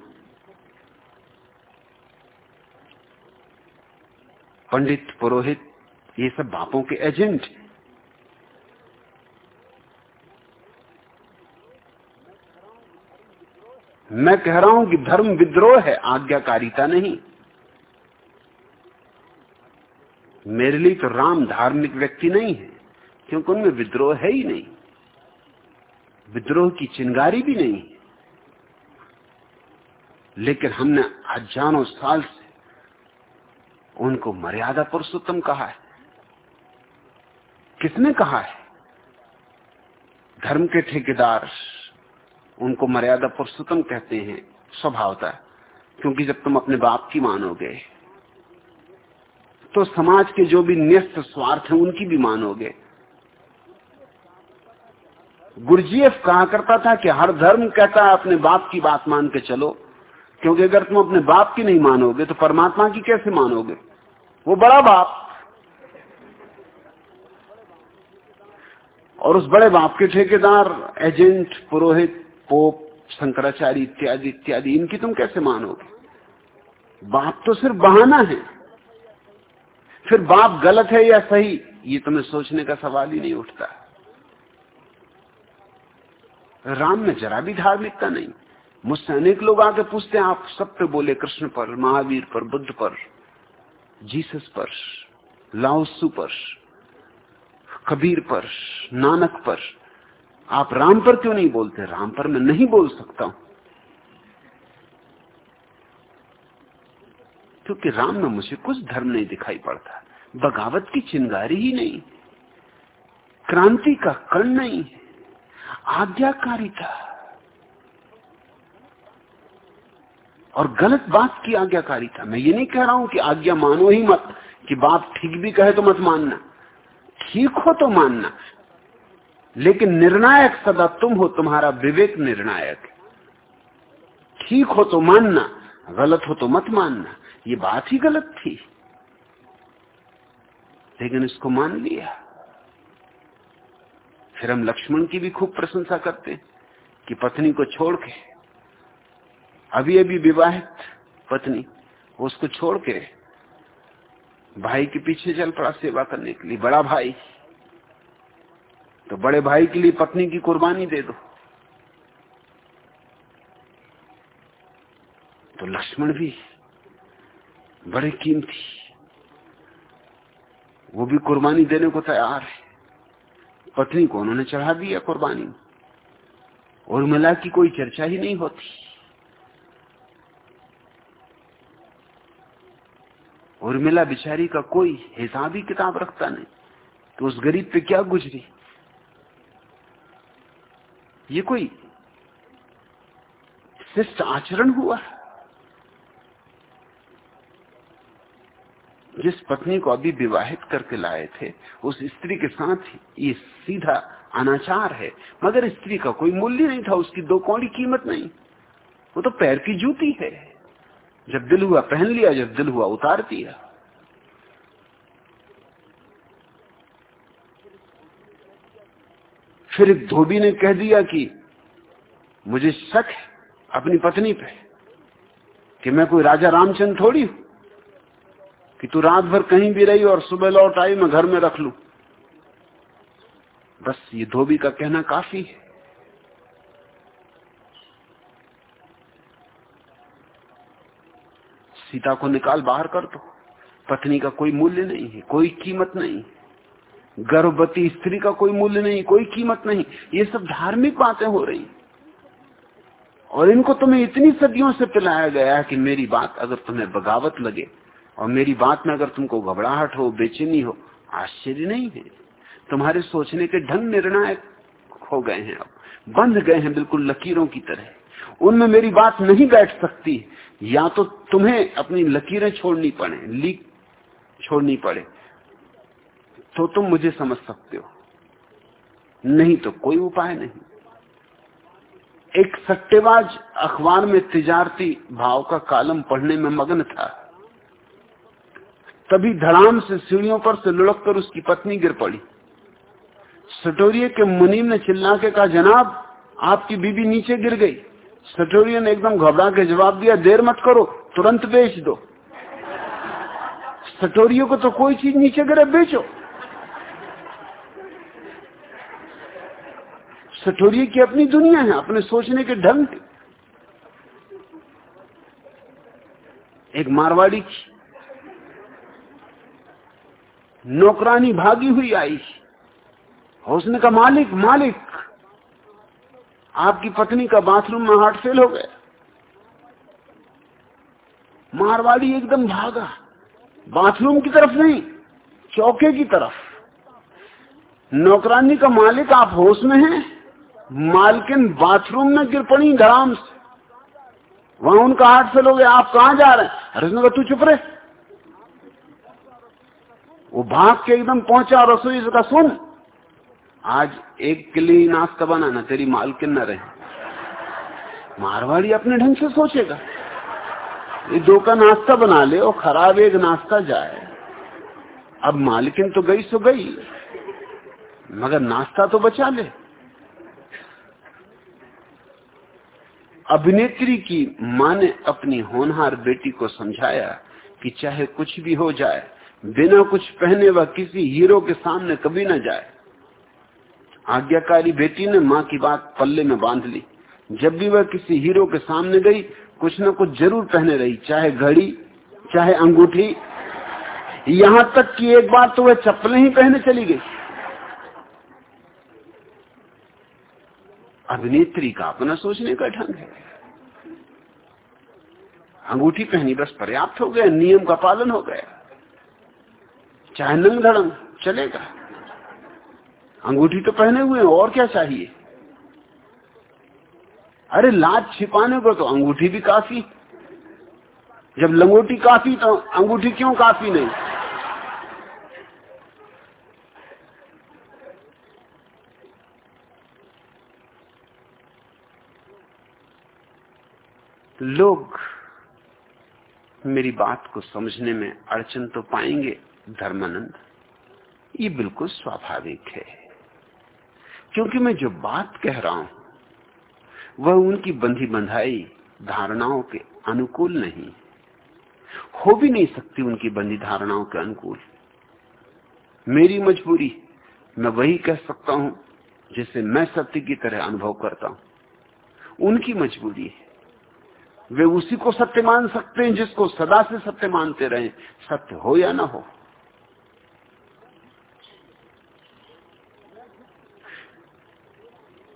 S1: पंडित, पुरोहित, ये सब बापों के एजेंट। मैं कह रहा हूँ कि धर्म विद्रोह है, आज्ञाकारिता नहीं। मेरे लिए तो राम धार्मिक व्यक्ति नहीं है, क्योंकि उनमें विद्रोह है ही नहीं। विद्रोह की चिंगारी भी नहीं लेकिन हमने हज़ारों साल से उनको मर्यादा पुरुषोत्तम कहा है। किसने कहा है? धर्म के ठेकेदार उनको मर्यादा पुरुषोत्तम कहते हैं, स्वभावता। क्योंकि जब तुम अपने बाप की मानोगे तो समाज के जो भी न्यस्त स्वार्थ है, उनकी भी मानोगे। गुरुजीएफ कहा करता था कि हर धर्म कहता है, अपने बाप की बात मान के चलो। क्योंकि अगर तुम अपने बाप की नहीं मानोगे तो परमात्मा की कैसे मानोगे? वो बड़ा बाप। और उस बड़े बाप के ठेकेदार, एजेंट, पुरोहित, पोप, शंकराचार्य इत्यादि इत्यादि, इनकी तुम कैसे मानोगे? बाप तो सिर्फ़ बहाना है। फिर बाप गलत है या सही, ये तुम्हें सोचने का सवाल ही नहीं उठता। राम में जरा भी धार्मिकता नहीं। मुझसे अनेक लोग आके पूछते हैं, आप सब पे बोले, कृष्ण पर, महावीर पर, बुद्ध पर, जीसस पर, लाओसू पर, कबीर पर, नानक पर। आप राम पर क्यों नहीं बोलते? राम पर मैं नहीं बोल सकता हूँ। क्योंकि राम में मुझे कुछ धर्म नहीं दिखाई पड़ता। बगावत की चिंगारी ही नहीं। क्रांति का कण नहीं। आज्ञाकारिता और गलत बात की आज्ञाकारिता मैं ये नहीं कह रहा हूँ कि आज्ञा मानो ही मत, कि बाप ठीक भी कहे तो मत मानना। ठीक हो तो मानना। लेकिन निर्णायक सदा तुम हो, तुम्हारा विवेक निर्णायक। ठीक हो तो मानना, गलत हो तो मत मानना। ये बात ही गलत थी। लेकिन इसको मान लिया। फिर हम लक्ष्मण की भी खूब प्रशंसा करते कि पत्नी को छोड़ के अभी अभी विवाहित पत्नी उसको छोड़ के भाई के पीछे चल पड़ा सेवा करने के लिए, बड़ा भाई। तो बड़े भाई के लिए पत्नी की कुर्बानी दे दो। तो लक्ष्मण भी बड़े कीमती। वो भी कुर्बानी देने को तैयार है। पत्नी को उन्होंने चढ़ा दिया कुर्बानी। और मिला की कोई चर्चा ही नहीं होती। और मिला बिचारी का कोई हिसाब ही किताब रखता नहीं। तो उस गरीब पे क्या गुजरी? ये कोई शिष्ट आचरण हुआ? जिस पत्नी को अभी विवाहित करके लाए थे, उस स्त्री के साथ ये सीधा अनाचार है। मगर स्त्री का कोई मूल्य नहीं था, उसकी दो कौड़ी कीमत नहीं। वो तो पैर की जूती है। जब दिल हुआ, पहन लिया, जब दिल हुआ, उतार दिया। फिर एक धोबी ने कह दिया कि मुझे शक है अपनी पत्नी पे कि मैं कोई राजा रामचंद्र थोड़ी हूँ, कि तू रात भर कहीं भी रही और सुबह लौट आई, मैं घर में रख लू। बस ये धोबी का कहना काफ़ी है। सीता को निकाल बाहर कर दो। पत्नी का कोई मूल्य नहीं है, कोई कीमत नहीं। गर्भवती स्त्री का कोई मूल्य नहीं, कोई कीमत नहीं। ये सब धार्मिक बातें हो रही और इनको तुम्हें इतनी सदियों से पिलाया गया है कि मेरी बात अगर तुम्हें बगावत लगे और मेरी बात में अगर तुमको घबराहट हो, बेचैनी हो, आश्चर्य नहीं है। तुम्हारे सोचने के ढंग निर्णायक हो गए हैं अब। बंध गए हैं बिल्कुल लकीरों की तरह। उनमें मेरी बात नहीं बैठ सकती। या तो तुम्हें अपनी लकीरें छोड़नी पड़े, लीक छोड़नी पड़े तो तुम मुझे समझ सकते हो। नहीं तो कोई उपाय नहीं। एक सट्टेबाज अखबार में तिजारती भाव का कालम पढ़ने में मग्न था। तभी धड़ाम से सीढ़ियों पर से लुढ़क कर उसकी पत्नी गिर पड़ी। सटोरिये के मुनीम ने चिल्ला के कहा, जनाब, आपकी बीबी नीचे गिर गई। सटोरिया ने एकदम घबरा के जवाब दिया, देर मत करो, तुरंत बेच दो। सटोरियो को तो कोई चीज़ नीचे गिरे, बेचो। सटोरिये की अपनी दुनिया है, अपने सोचने के ढंग एक मारवाड़ी की नौकरानी भागी हुई आई। और उसने कहा, मालिक मालिक। आपकी पत्नी का बाथरूम में हार्ट फेल हो गया। मारवाड़ी एकदम भागा। बाथरूम की तरफ़ नहीं, चौके की तरफ़। नौकरानी का मालिक आप होश में हैं, मालकिन बाथरूम में गिर पड़ी धराम से। वहाँ उनका हार्ट फेल हो गया, आप कहा जा रहे हैं? अरे तू चुप रहे। वो भाग के एकदम पहुँचा रसोई का सुन। आज एक के लिए नाश्ता बनाना, तेरी मालकिन न रहे मारवाड़ी अपने ढंग से सोचेगा। ये दो का नाश्ता बना ले और खराब एक नाश्ता जाए। अब मालकिन तो गई सो गई, मगर नाश्ता तो बचा ले। अभिनेत्री की माँ ने अपनी होनहार बेटी को समझाया कि चाहे कुछ भी हो जाए, बिना कुछ पहने वह किसी हीरो के सामने कभी न जाए। आज्ञाकारी बेटी ने माँ की बात पल्ले में बाँध ली। जब भी वह किसी हीरो के सामने गई, कुछ न कुछ ज़रूर पहने रही, चाहे घड़ी, चाहे अंगूठी। यहाँ तक कि एक बार तो वह चप्पलें ही पहने चली गई। अभिनेत्री का अपना सोचने का ढंग है। अंगूठी पहनी बस पर्याप्त हो गया, नियम का पालन हो गया। चाहे नंग धड़ंग चलेगा। अंगूठी तो पहने हुए और क्या चाहिए? अरे लाज छिपाने को तो अंगूठी भी काफ़ी। जब लंगोटी काफ़ी तो अंगूठी क्यों काफ़ी नहीं? लोग मेरी बात को समझने में अड़चन तो पाएँगे, धर्मानंद। ये बिल्कुल स्वाभाविक है। क्योंकि मैं जो बात कह रहा हूँ, वह उनकी बंधी बंधाई धारणाओं के अनुकूल नहीं। हो भी नहीं सकती उनकी बंधी धारणाओं के अनुकूल। मेरी मजबूरी, मैं वही कह सकता हूँ जिसे मैं सत्य की तरह अनुभव करता हूँ। उनकी मजबूरी है। वे उसी को सत्य मान सकते हैं जिसको सदा से सत्य मानते रहे, सत्य हो या ना हो।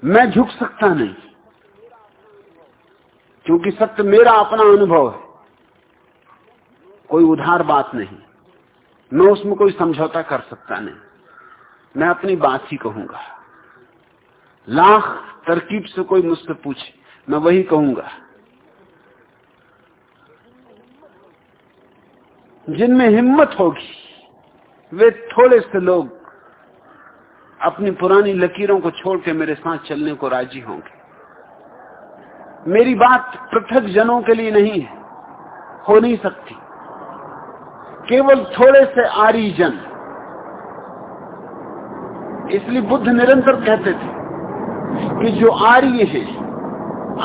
S1: मैं झुक सकता नहीं, क्योंकि सत्य मेरा अपना अनुभव है। कोई उधार बात नहीं, मैं उसमें कोई समझौता कर सकता नहीं। मैं अपनी बात ही कहूँगा। लाख तरकीब से कोई मुझसे पूछे, मैं वही कहूँगा। जिनमें हिम्मत होगी, वे थोड़े से लोग अपनी पुरानी लकीरों को छोड़ के मेरे साथ चलने को राज़ी होंगे। मेरी बात पृथक जनों के लिए नहीं है, हो नहीं सकती। केवल थोड़े से आरी जन। इसलिए बुद्ध निरंतर कहते थे कि जो आर्य है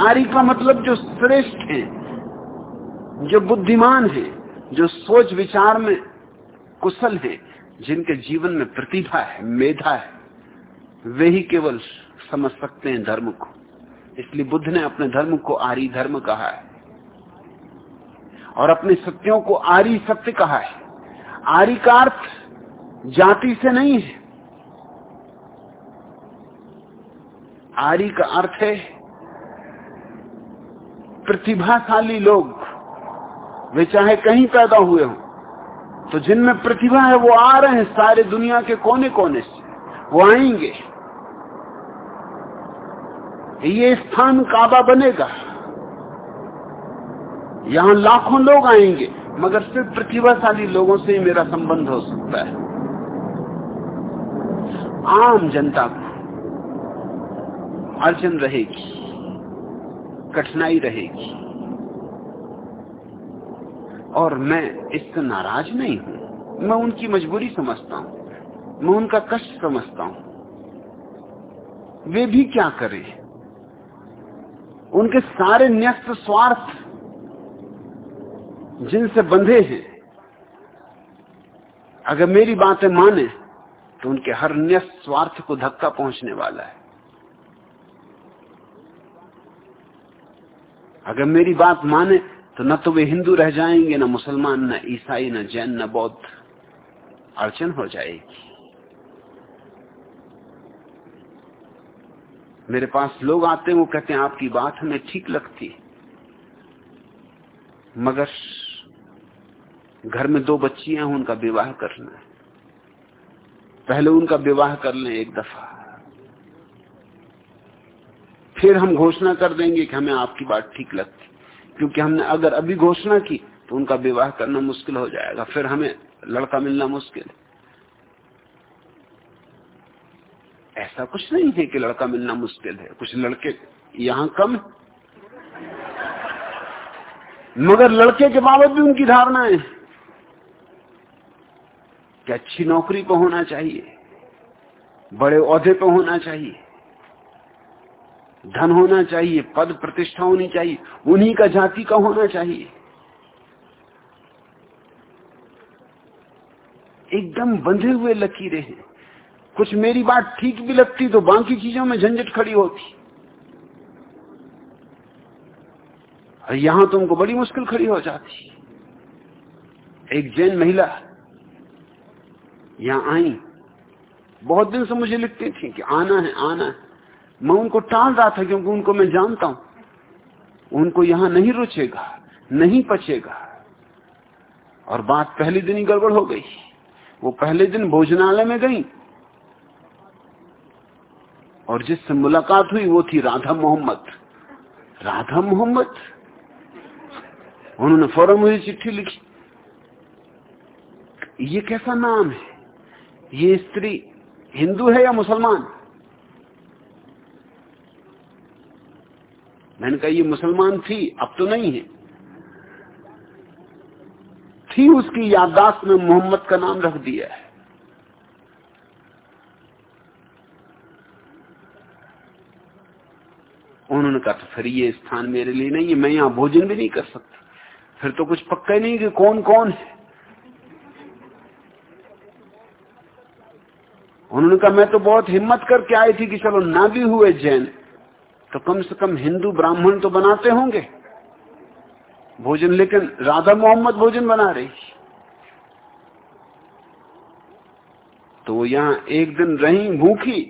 S1: आर्य का मतलब जो श्रेष्ठ है, जो बुद्धिमान है, जो सोच विचार में कुशल है, जिनके जीवन में प्रतिभा है, मेधा है वे ही केवल समझ सकते हैं धर्म को। इसलिए बुद्ध ने अपने धर्म को आरी धर्म कहा है। और अपने सत्यों को आरी सत्य कहा है। आरी का अर्थ जाति से नहीं है। आरी का अर्थ है प्रतिभाशाली लोग। वे चाहे कहीं पैदा हुए हों तो जिनमें प्रतिभा है वो आ रहे हैं सारे दुनिया के कोने कोने से। वो आएँगे। ये स्थान काबा बनेगा। यहाँ लाखों लोग आएँगे, मगर सिर्फ़ प्रतिभाशाली लोगों से ही मेरा संबंध हो सकता है। आम जनता को अर्जन रहेगी, कठिनाई रहेगी। और मैं इससे नाराज़ नहीं हूँ। मैं उनकी मजबूरी समझता हूँ, मैं उनका कष्ट समझता हूँ। वे भी क्या करें? उनके सारे न्यस्त स्वार्थ जिनसे बंधे हैं, अगर मेरी बातें माने तो उनके हर न्यस्त स्वार्थ को धक्का पहुँचने वाला है। अगर मेरी बात माने तो न तो वे हिंदू रह जाएँगे, न मुसलमान, न ईसाई, न जैन, न बौद्ध। अड़चन हो जाएगी। मेरे पास लोग आते हैं, वो कहते हैं, आपकी बात हमें ठीक लगती मगर घर में दो बच्चियाँ हैं, उनका विवाह करना है पहले उनका विवाह कर लें एक दफ़ा। फिर हम घोषणा कर देंगे कि हमें आपकी बात ठीक लगती। क्योंकि हमने अगर अभी घोषणा की तो उनका विवाह करना मुश्किल हो जाएगा। फिर हमें लड़का मिलना मुश्किल ऐसा कुछ नहीं है कि लड़का मिलना मुश्किल है। कुछ लड़के यहाँ कम मगर लड़के के बाबत भी उनकी धारणा है कि अच्छी नौकरी पर होना चाहिए, बड़े औहदे पर होना चाहिए, धन होना चाहिए, पद प्रतिष्ठा होनी चाहिए, उन्हीं का जाति का होना चाहिए। एकदम बंधे हुए लकीरें हैं। कुछ मेरी बात ठीक भी लगती तो बाकी चीज़ों में झंझट खड़ी होती। और यहाँ तुमको बड़ी मुश्किल खड़ी हो जाती। एक जैन महिला यहाँ आई। बहुत दिन से मुझे लिखती थी कि आना है आना है। मैं उनको टाल रहा था क्योंकि उनको मैं जानता हूँ। उनको यहाँ नहीं रुचेगा, नहीं पचेगा। और बात पहले दिन ही गड़बड़ हो गई। वो पहले दिन भोजनालय में गई। और जिससे मुलाकात हुई वो थी राधा मोहम्मद। राधा मोहम्मद? उन्होंने फ़ौरन मुझे चिट्ठी लिखी। ये कैसा नाम है? ये स्त्री हिंदू है या मुसलमान? मैंने कहा, ये मुसलमान थी, अब तो नहीं है। थी उसकी याददाश्त में मोहम्मद का नाम रख दिया है। उन्होंने कहा तो फिर ये स्थान मेरे लिए नहीं है, मैं यहाँ भोजन भी नहीं कर सकता। फिर तो कुछ पक्का ही नहीं कि कौन कौन है। उन्होंने कहा, मैं तो बहुत हिम्मत करके आई थी कि चलो ना भी हुए जैन तो कम से कम हिंदू ब्राह्मण तो बनाते होंगे। भोजन, लेकिन राधा मोहम्मद भोजन बना रही तो वो यहाँ एक दिन रही भूखी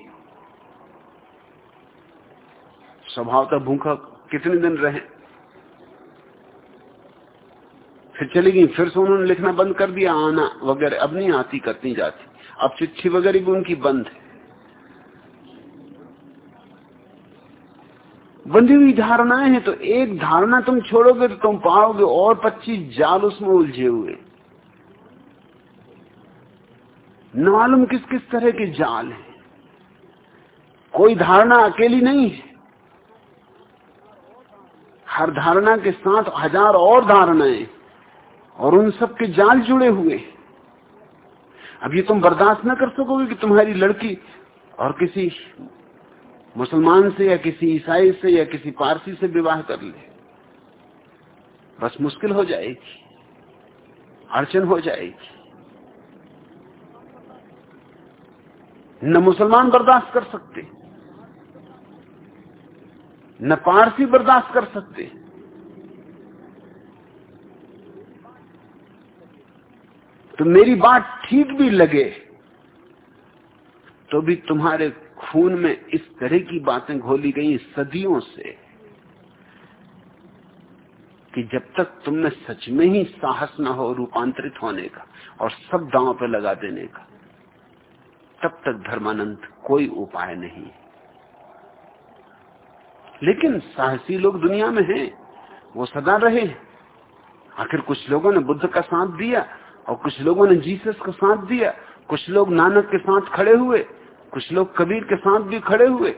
S1: स्वभावतः भूखा कितने दिन रहे? फिर चली गई, फिर से उन्होंने लिखना बंद कर दिया, आना वगैरह, अब नहीं आती, करती जाती। अब चिट्ठी वगैरह भी उनकी बंद है। बंधी हुई धारणाएँ हैं तो एक धारणा तुम छोड़ोगे तो तुम पाओगे, और पच्चीस जाल उसमें उलझे हुए। न मालूम किस किस तरह के जाल हैं। कोई धारणा अकेली नहीं है। हर धारणा के साथ हज़ार और धारणाएँ और उन सब के जाल जुड़े हुए। अब ये तुम बर्दाश्त न कर सकोगे कि तुम्हारी लड़की और किसी मुसलमान से या किसी ईसाई से या किसी पारसी से विवाह कर ले। बस मुश्किल हो जाएगी। अड़चन हो जाएगी। न मुसलमान बर्दाश्त कर सकते। न पारसी बर्दाश्त कर सकते तो मेरी बात ठीक भी लगे तो भी तुम्हारे खून में इस तरह की बातें घोली गई सदियों से, कि जब तक तुमने सच में ही साहस न हो रूपांतरित होने का और सब दांव पे लगा देने का, तब तक धर्मानंद कोई उपाय नहीं लेकिन साहसी लोग दुनिया में हैं, वो सदा रहे आखिर कुछ लोगों ने बुद्ध का साथ दिया और कुछ लोगों ने जीसस का साथ दिया। कुछ लोग नानक के साथ खड़े हुए, कुछ लोग कबीर के साथ भी खड़े हुए।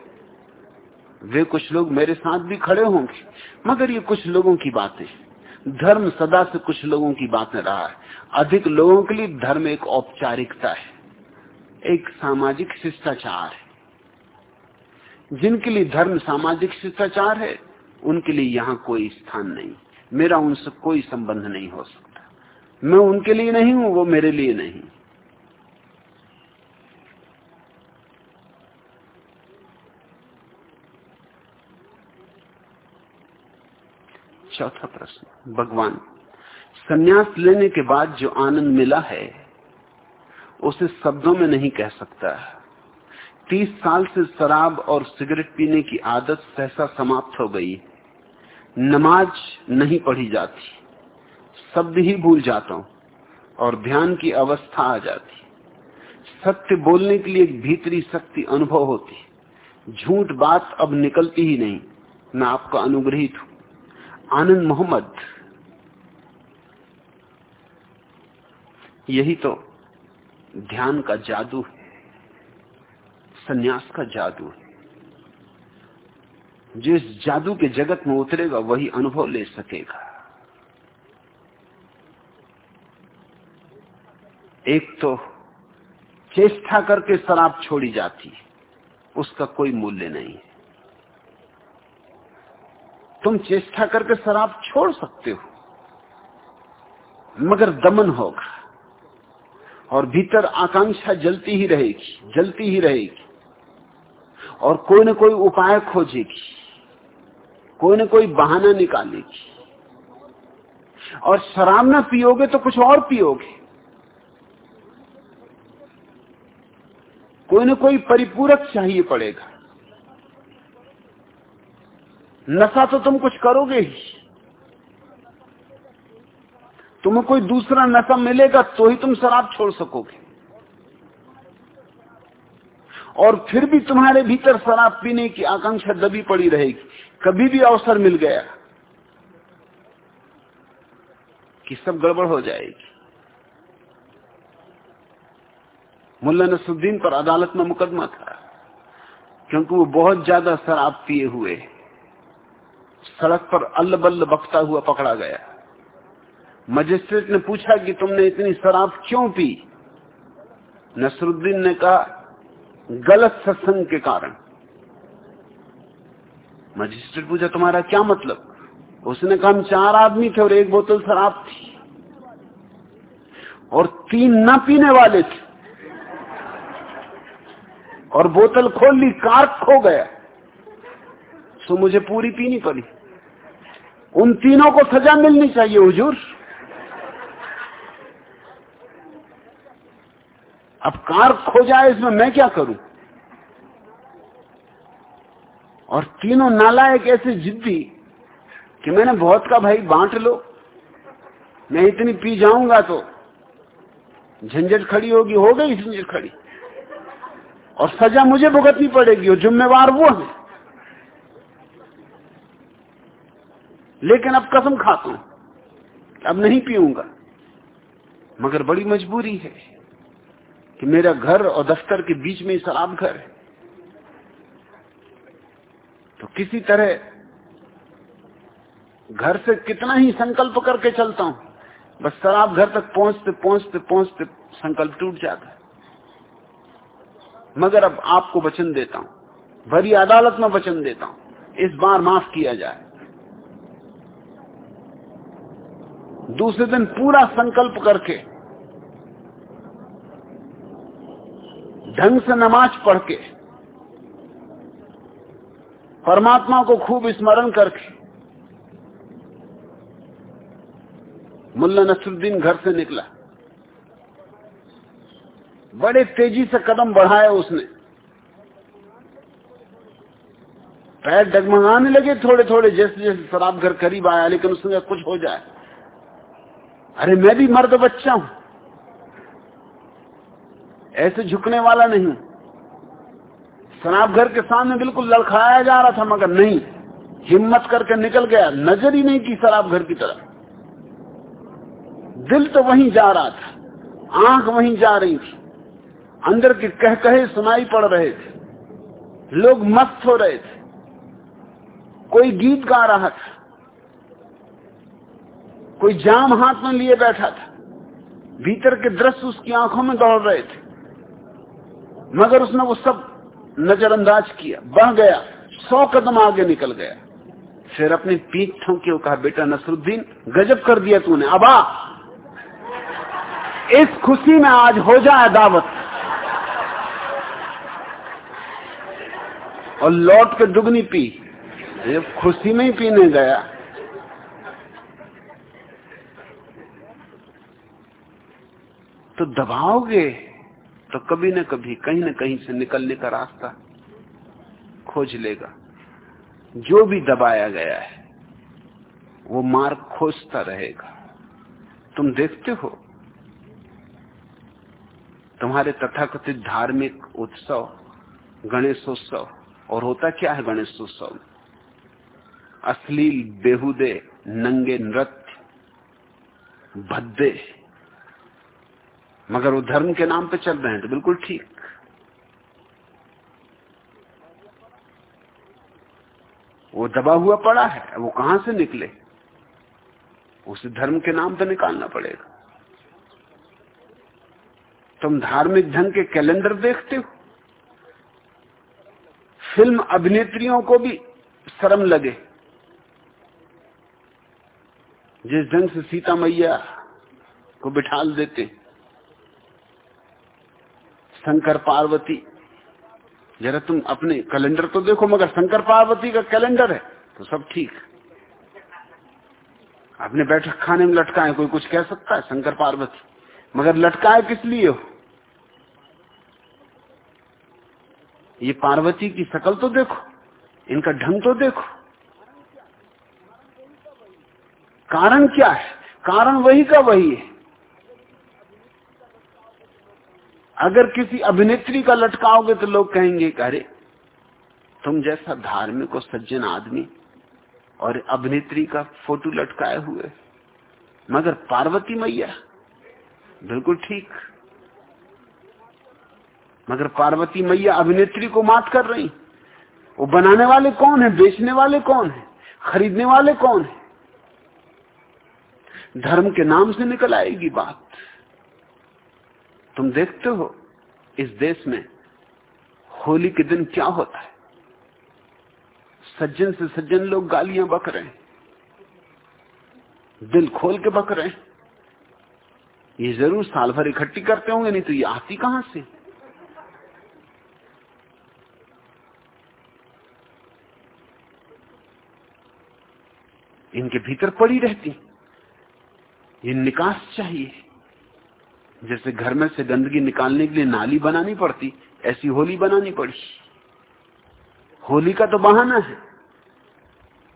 S1: वे कुछ लोग मेरे साथ भी खड़े होंगे। मगर ये कुछ लोगों की बातें धर्म सदा से कुछ लोगों की बातें रहा है। अधिक लोगों के लिए धर्म एक औपचारिकता है, एक सामाजिक शिष्टाचार है। जिनके लिए धर्म सामाजिक शिष्टाचार है, उनके लिए यहाँ कोई स्थान नहीं। मेरा उनसे कोई संबंध नहीं हो सकता। मैं उनके लिए नहीं हूँ, वो मेरे लिए नहीं। चौथा प्रश्न, भगवान, संन्यास लेने के बाद जो आनंद मिला है, उसे शब्दों में नहीं कह सकता। तीस साल से शराब और सिगरेट पीने की आदत सहसा समाप्त हो गई। नमाज़ नहीं पढ़ी जाती। शब्द ही भूल जाता हूँ और ध्यान की अवस्था आ जाती। सत्य बोलने के लिए एक भीतरी शक्ति अनुभव होती। झूठ बात अब निकलती ही नहीं। मैं आपका अनुग्रहित हूँ। आनंद मोहम्मद। यही तो ध्यान का जादू है। सन्यास का जादू। है जो इस जादू के जगत में उतरेगा, वही अनुभव ले सकेगा। एक तो चेष्टा करके शराब छोड़ी जाती है उसका कोई मूल्य नहीं। है तुम चेष्टा करके शराब छोड़ सकते हो, मगर दमन होगा, और भीतर आकांक्षा जलती ही रहेगी, जलती ही रहेगी। और कोई ना कोई उपाय खोजेगी। कोई ना कोई बहाना निकालेगी। और शराब ना पियोगे तो कुछ और पियोगे। कोई ना कोई परिपूरक चाहिए पड़ेगा। नशा तो तुम कुछ करोगे ही। तुम्हें कोई दूसरा नशा मिलेगा तो ही तुम शराब छोड़ सकोगे। और फिर भी तुम्हारे भीतर शराब पीने की आकांक्षा दबी पड़ी रहेगी। कभी भी अवसर मिल गया कि सब गड़बड़ हो जाएगी। मुल्ला नसुद्दीन पर अदालत में मुकदमा था, क्योंकि वो बहुत ज़्यादा शराब पिए हुए, सड़क पर अल्ल बल्ल बकता हुआ पकड़ा गया। मजिस्ट्रेट ने पूछा कि तुमने इतनी शराब क्यों पी? नसरुद्दीन ने कहा गलत सत्संग के कारण। मजिस्ट्रेट पूछा, तुम्हारा क्या मतलब? उसने कहा, हम चार आदमी थे और एक बोतल शराब थी और तीन न पीने वाले थे और बोतल खोल ली, कार खो गया। सो मुझे पूरी पीनी पड़ी। उन तीनों को सजा मिलनी चाहिए, हुजूर। अब कार खो जाए, इसमें मैं क्या करूँ? और तीनों नालायक ऐसे जिद्दी कि मैंने बहुत का भाई बांट लो। मैं इतनी पी जाऊँगा तो झंझट खड़ी होगी, हो गई झंझट खड़ी। और सजा मुझे भुगतनी पड़ेगी, और जिम्मेवार वो है। लेकिन अब कसम खाता हूँ अब नहीं पीऊँगा, मगर बड़ी मजबूरी है। कि मेरा घर और दफ्तर के बीच में ही शराब घर है। तो किसी तरह घर से कितना ही संकल्प करके चलता हूँ, बस शराब घर तक पहुँचते पहुँचते पहुँचते संकल्प टूट जाता है। मगर अब आपको वचन देता हूँ, भरी अदालत में वचन देता हूँ, इस बार माफ़ किया जाए। दूसरे दिन पूरा संकल्प करके ढंग से नमाज़ पढ़ के, परमात्मा को खूब स्मरण करके, मुल्ला नसरुद्दीन घर से निकला। बड़े तेज़ी से कदम बढ़ाए उसने। पैर डगमगाने लगे थोड़े थोड़े जैसे जैसे शराब घर करीब आया, लेकिन उसने कुछ हो जाए। अरे, मैं भी मर्द बच्चा हूँ। ऐसे झुकने वाला नहीं। शराब घर के सामने बिल्कुल लड़खाया जा रहा था, मगर नहीं। हिम्मत करके निकल गया, नज़र ही नहीं की शराब घर की तरफ़। दिल तो वहीं जा रहा था, आँख वहीं जा रही थी। अंदर के कह कहे सुनाई पड़ रहे थे। लोग मस्त हो रहे थे। कोई गीत गा रहा था। कोई जाम हाथ में लिए बैठा था। भीतर के दृश्य उसकी आँखों में दौड़ रहे थे। मगर उसने वो सब नजरअंदाज किया, बह गया, सौ कदम आगे निकल गया। फिर अपनी पीठ ठोंकी कहा, बेटा नसरुद्दीन, गजब कर दिया तूने, अब आ। इस खुशी में आज हो जाए दावत। और लौट के दुगनी पी। ये खुशी में ही पीने गया। तो दबाओगे? तो कभी न कभी, कहीं न कहीं से निकलने का रास्ता खोज लेगा। जो भी दबाया गया है, वो मार्ग खोजता रहेगा। तुम देखते हो, तुम्हारे तथाकथित धार्मिक उत्सव, गणेशोत्सव, और होता क्या है गणेशोत्सव अश्लील, बेहुदे, नंगे नृत्य, भद्दे मगर वो धर्म के नाम पे चल रहे हैं तो बिल्कुल ठीक। वो दबा हुआ पड़ा है, वो कहाँ से निकले? उसे धर्म के नाम पे निकालना पड़ेगा। तुम धार्मिक ढंग के कैलेंडर देखते हो? फ़िल्म अभिनेत्रियों को भी शर्म लगे। जिस ढंग से सीता मैया को बिठाल देते शंकर पार्वती। जरा तुम अपने कैलेंडर तो देखो, मगर शंकर पार्वती का कैलेंडर है तो सब ठीक। अपने बैठक खाने में लटकाए, कोई कुछ कह सकता है शंकर पार्वती? मगर लटकाए किस लिए हो? ये पार्वती की शकल तो देखो, इनका ढंग तो देखो। कारण क्या है? कारण वही का वही है। अगर किसी अभिनेत्री का लटकाओगे तो लोग कहेंगे अरे, तुम जैसा धार्मिक और सज्जन आदमी और अभिनेत्री का फ़ोटो लटकाए हुए, मगर पार्वती मैया, बिल्कुल ठीक। मगर पार्वती मैया अभिनेत्री को मात कर रही, वो बनाने वाले कौन है, बेचने वाले कौन है, खरीदने वाले कौन है? धर्म के नाम से निकल आएगी बात। तुम देखते हो इस देश में होली के दिन क्या होता है? सज्जन से सज्जन लोग गालियाँ बक रहे हैं। दिल खोल के बक रहे हैं। ये ज़रूर साल भर इकट्ठी करते होंगे, नहीं तो ये आती कहाँ से? इनके भीतर पड़ी रहती। ये निकास चाहिए। जैसे घर में से गंदगी निकालने के लिए नाली बनानी पड़ती, ऐसी होली बनानी पड़ी। होली का तो बहाना है,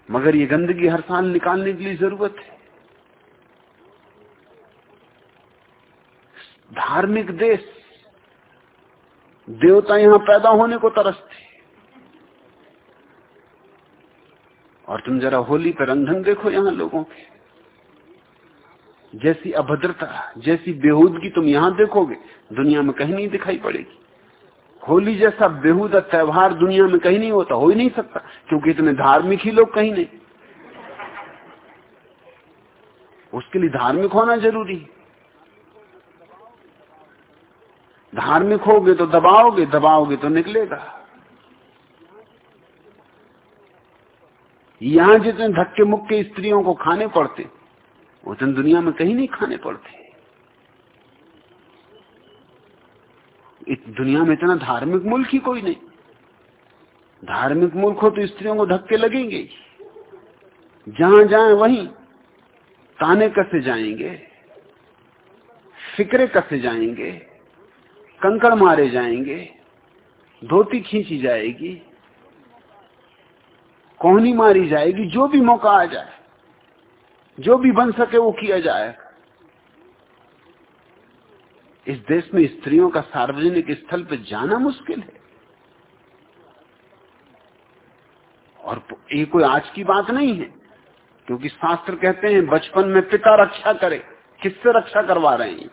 S1: मगर ये गंदगी हर साल निकालने के लिए ज़रूरत है। धार्मिक देश, देवता यहाँ पैदा होने को तरसते और तुम जरा होली पर रंधन देखो यहाँ लोगों के। जैसी अभद्रता, जैसी बेहूदगी तुम यहाँ देखोगे, दुनिया में कहीं नहीं दिखाई पड़ेगी। होली जैसा बेहूदा त्यौहार दुनिया में कहीं नहीं होता, हो ही नहीं सकता, क्योंकि इतने धार्मिक ही लोग कहीं नहीं। उसके लिए धार्मिक होना ज़रूरी धार्मिक होगे तो दबाओगे दबाओगे तो निकलेगा। यहाँ जितने धक्के मुक्के स्त्रियों को खाने पड़ते उतने दुनिया में कहीं नहीं खाने पड़ते। दुनिया में इतना धार्मिक मुल्क ही कोई नहीं। धार्मिक मुल्क हो तो स्त्रियों को धक्के लगेंगे। जहाँ जाए वहीं ताने कसे जाएँगे, फिक्रे कसे जाएँगे, कंकड़ मारे जाएँगे, धोती खींची जाएगी, कोहनी मारी जाएगी, जो भी मौका आ जाए। जो भी बन सके वो किया जाए। इस देश में स्त्रियों का सार्वजनिक स्थल पर जाना मुश्किल है। और ये कोई आज की बात नहीं है, क्योंकि शास्त्र कहते हैं, बचपन में पिता रक्षा करे, किससे रक्षा करवा रहे हैं?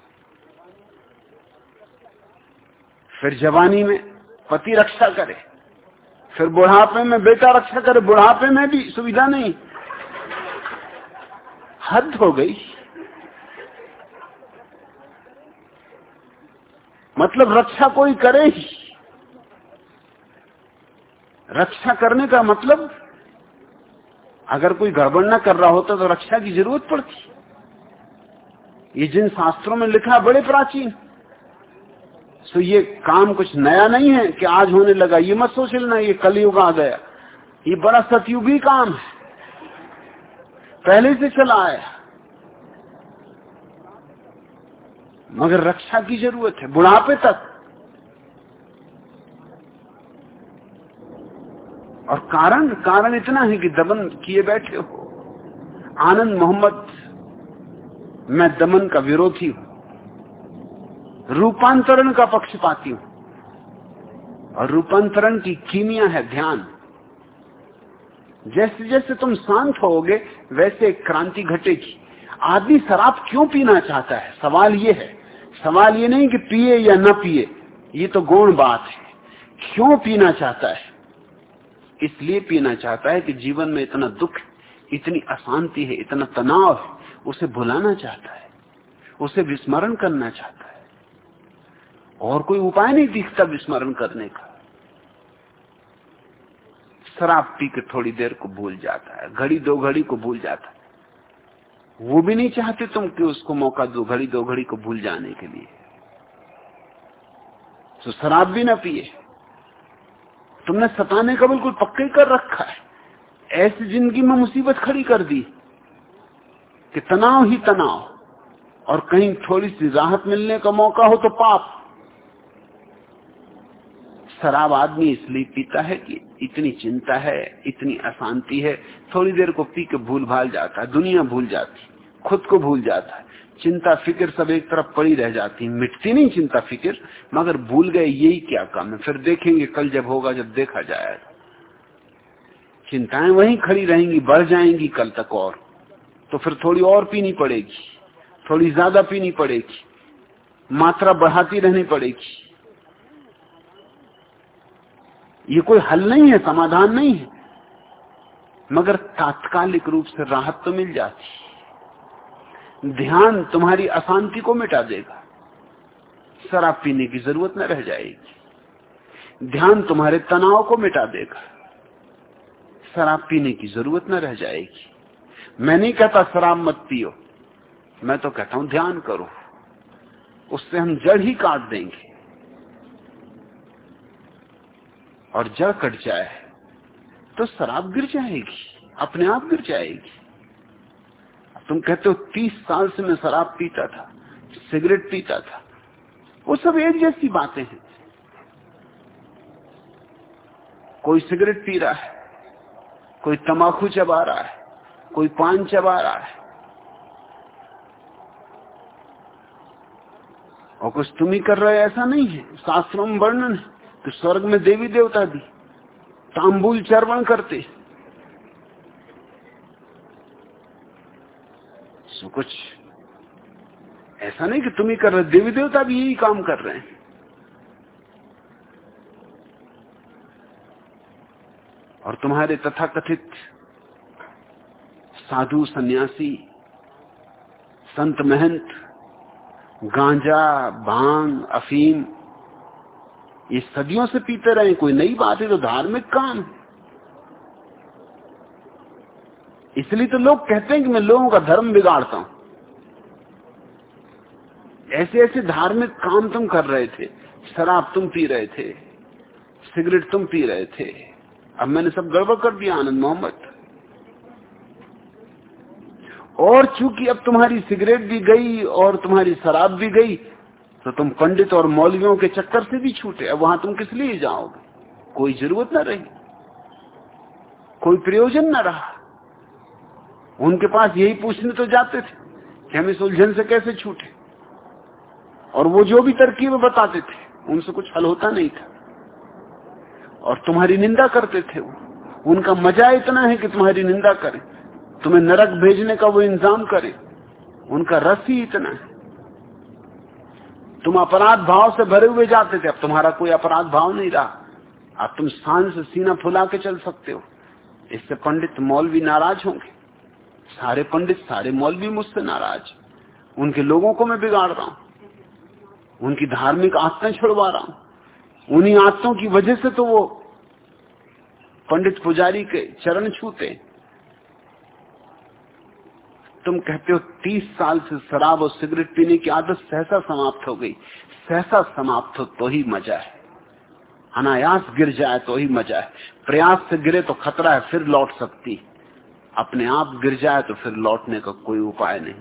S1: फिर जवानी में पति रक्षा करे, फिर बुढ़ापे में बेटा रक्षा करे, बुढ़ापे में भी सुविधा नहीं। हद हो गई। मतलब रक्षा कोई करे ही। रक्षा करने का मतलब अगर कोई गड़बड़ ना कर रहा होता तो रक्षा की ज़रूरत पड़ती। ये जिन शास्त्रों में लिखा बड़े प्राचीन तो ये काम कुछ नया नहीं है कि आज होने लगा, ये मत सोच लेना, ये कलयुग आ गया। ये बड़ा सतयुगी काम है। पहले से चला आया मगर रक्षा की ज़रूरत है, बुढ़ापे तक। और कारण कारण इतना है कि दमन किए बैठे हो। आनंद मोहम्मद, मैं दमन का विरोधी हूँ। रूपांतरण का पक्षपाती हूँ। और रूपांतरण की कीमिया है ध्यान। जैसे जैसे तुम शांत होगे, वैसे क्रांति घटेगी। आदमी शराब क्यों पीना चाहता है? सवाल यह है। सवाल ये नहीं कि पिए या न पिए, ये तो गौण बात है। क्यों पीना चाहता है? इसलिए पीना चाहता है कि जीवन में इतना दुख इतनी अशांति है, इतना तनाव है, उसे भुलाना चाहता है, उसे विस्मरण करना चाहता है। और कोई उपाय नहीं दिखता विस्मरण करने का। शराब पी के थोड़ी देर को भूल जाता है, घड़ी दो घड़ी को भूल जाता है। वो भी नहीं चाहते तुम कि उसको मौका दो घड़ी दो घड़ी को भूल जाने के लिए। तो शराब भी ना पिए। तुमने सताने का बिल्कुल पक्के कर रखा है। ऐसी ज़िंदगी में मुसीबत खड़ी कर दी कि तनाव ही तनाव। और कहीं थोड़ी सी राहत मिलने का मौका हो तो पाप। शराब आदमी इसलिए पीता है कि इतनी चिंता है, इतनी अशांति है, थोड़ी देर को पी के भूल भाल जाता है, दुनिया भूल जाती खुद को भूल जाता है। चिंता फ़िक्र सब एक तरफ़ पड़ी रह जाती मिटती नहीं चिंता फ़िक्र, मगर भूल गए, यही क्या काम है? फिर देखेंगे कल जब होगा, जब देखा जाएगा चिंताएँ वहीं खड़ी रहेंगी, बढ़ जाएँगी कल तक और। तो फिर थोड़ी और पीनी पड़ेगी, थोड़ी ज़्यादा पीनी पड़ेगी, मात्रा बढ़ाती रहनी पड़ेगी। ये कोई हल नहीं है, समाधान नहीं है। मगर तात्कालिक रूप से राहत तो मिल जाती। ध्यान तुम्हारी अशांति को मिटा देगा। शराब पीने की ज़रूरत न रह जाएगी। ध्यान तुम्हारे तनाव को मिटा देगा। शराब पीने की ज़रूरत न रह जाएगी। मैं नहीं कहता शराब मत पियो। मैं तो कहता हूँ ध्यान करो। उससे हम जड़ ही काट देंगे। और जड़ कट जाए तो शराब गिर जाएगी, अपने आप गिर जाएगी। तुम कहते हो तीस साल से मैं शराब पीता था, सिगरेट पीता था, वो सब एक जैसी बातें हैं। कोई सिगरेट पी रहा है, कोई तमाकू चबा रहा है, कोई पान चबा रहा है, और कुछ तुम ही कर रहे ऐसा नहीं है। शास्त्रों में वर्णन है। तो स्वर्ग में देवी देवता भी तांबुल चरवण करते। सो कुछ ऐसा नहीं कि तुम ही कर रहे, देवी देवता भी यही काम कर रहे हैं। और तुम्हारे तथाकथित साधु सन्यासी, संत महंत, गांजा, भाँग, अफीम ये सदियों से पीते रहे, कोई नई बात है तो धार्मिक काम इसलिए तो लोग कहते हैं कि मैं लोगों का धर्म बिगाड़ता हूँ। ऐसे ऐसे धार्मिक काम तुम कर रहे थे, शराब तुम पी रहे थे, सिगरेट तुम पी रहे थे, अब मैंने सब गड़बड़ कर दिया, आनंद मोहम्मद और चूँकि अब तुम्हारी सिगरेट भी गई और तुम्हारी शराब भी गई तो तुम पंडित और मौलवियों के चक्कर से भी छूटे। वहाँ तुम किस लिए जाओगे? कोई ज़रूरत ना रही। कोई प्रयोजन ना रहा। उनके पास यही पूछने तो जाते थे कि हम इस उलझन से कैसे छूटे। और वो जो भी तरकीब बताते थे, उनसे कुछ हल होता नहीं था। और तुम्हारी निंदा करते थे वो। उनका मज़ा इतना है कि तुम्हारी निंदा करें। तुम्हें नरक भेजने का वो इंतज़ाम करे। उनका रस ही इतना है। तुम अपराध भाव से भरे हुए जाते थे, अब तुम्हारा कोई अपराध भाव नहीं रहा। अब तुम शान से सीना फुला के चल सकते हो। इससे पंडित मौलवी नाराज़ होंगे। सारे पंडित, सारे मौलवी मुझसे नाराज़। उनके लोगों को मैं बिगाड़ रहा हूँ। उनकी धार्मिक आस्तें छुड़वा रहा हूँ। उन्हीं आत्तों की वजह से तो वो पंडित पुजारी के चरण छूते। तुम कहते हो, तीस साल से शराब और सिगरेट पीने की आदत सहसा समाप्त हो गई। सहसा समाप्त हो तो ही मज़ा है। अनायास गिर जाए तो ही मज़ा है। प्रयास से गिरे तो खतरा है, फिर लौट सकती। अपने आप गिर जाए तो फिर लौटने का कोई उपाय नहीं।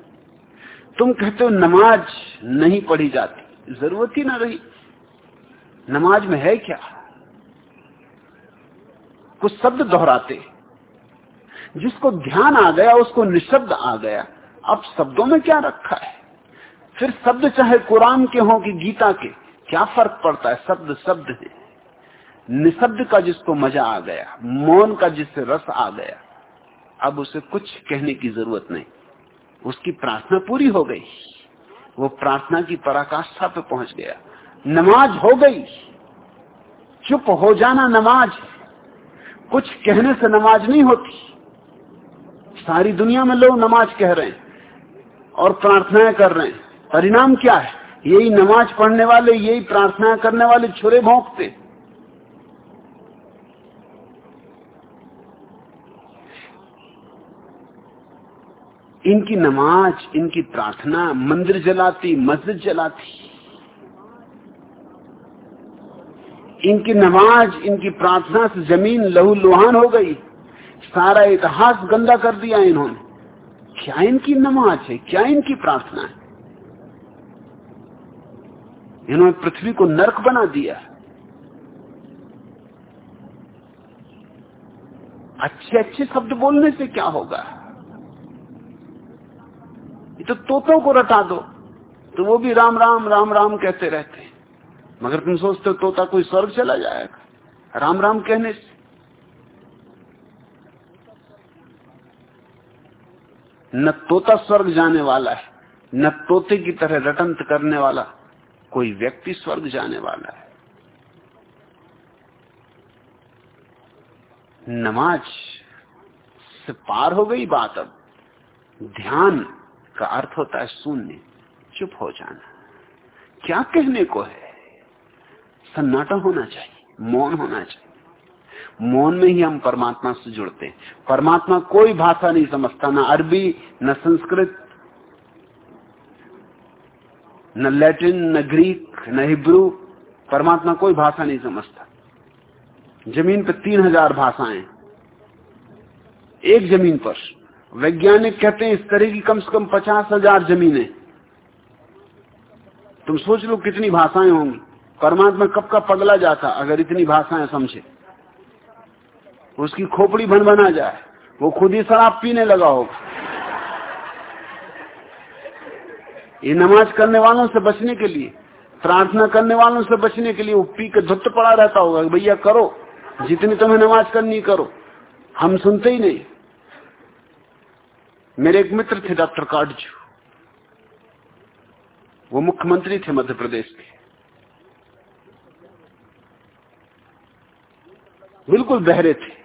S1: तुम कहते हो, नमाज़ नहीं पढ़ी जाती। ज़रूरत ही ना रही। नमाज़ में है क्या? कुछ शब्द दोहराते। जिसको ध्यान आ गया, उसको निशब्द आ गया। अब शब्दों में क्या रखा है? फिर शब्द चाहे कुरान के हों कि गीता के, क्या फ़र्क पड़ता है? शब्द शब्द है। निशब्द का जिसको मज़ा आ गया, मौन का जिससे रस आ गया, अब उसे कुछ कहने की ज़रूरत नहीं। उसकी प्रार्थना पूरी हो गई। वो प्रार्थना की पराकाष्ठा पे पहुँच गया। नमाज़ हो गई। चुप हो जाना नमाज़। कुछ कहने से नमाज़ नहीं होती। सारी दुनिया में लोग नमाज़ कह रहे हैं और प्रार्थनाएँ कर रहे हैं। परिणाम क्या है? यही नमाज़ पढ़ने वाले, यही प्रार्थनाएँ करने वाले छुरे भोंकते। इनकी नमाज़, इनकी प्रार्थना मंदिर जलाती, मस्जिद जलाती। इनकी नमाज़, इनकी प्रार्थना से ज़मीन लहू लुहान हो गई। सारा इतिहास गंदा कर दिया इन्होंने। क्या इनकी नमाज़ है? क्या इनकी प्रार्थना है? इन्होंने पृथ्वी को नरक बना दिया। अच्छे अच्छे शब्द बोलने से क्या होगा? ये तो तोतों को रटा दो। तो वो भी राम राम राम राम कहते रहते मगर तुम सोचते हो तोता कोई स्वर्ग चला जाएगा। राम राम कहने से न तोता स्वर्ग जाने वाला है, न तोते की तरह रटंत करने वाला, कोई व्यक्ति स्वर्ग जाने वाला है। नमाज़ से पार हो गई बात अब। ध्यान का अर्थ होता है शून्य, चुप हो जाना। क्या कहने को है? सन्नाटा होना चाहिए, मौन होना चाहिए। मौन में ही हम परमात्मा से जुड़ते हैं। परमात्मा कोई भाषा नहीं समझता, ना अरबी, न संस्कृत, न लैटिन, न ग्रीक, न हिब्रू, परमात्मा कोई भाषा नहीं समझता। ज़मीन पर तीन हज़ार भाषाएँ एक ज़मीन पर। वैज्ञानिक कहते हैं इस तरह की कम से कम पचास हज़ार जमीनें। तुम सोच लो कितनी भाषाएँ होंगी। परमात्मा कब का पगला जाता, अगर इतनी भाषाएँ समझे। उसकी खोपड़ी बन बना जाए। वो खुद ही शराब पीने लगा होगा। ये नमाज़ करने वालों से बचने के लिए, प्रार्थना करने वालों से बचने के लिए वो पी के धुत पड़ा रहता होगा भैया करो, जितनी तुम्हें नमाज़ करनी करो। हम सुनते ही नहीं। मेरे एक मित्र थे डॉक्टर काटजू। वो मुख्यमंत्री थे मध्य प्रदेश के। बिल्कुल बहरे थे।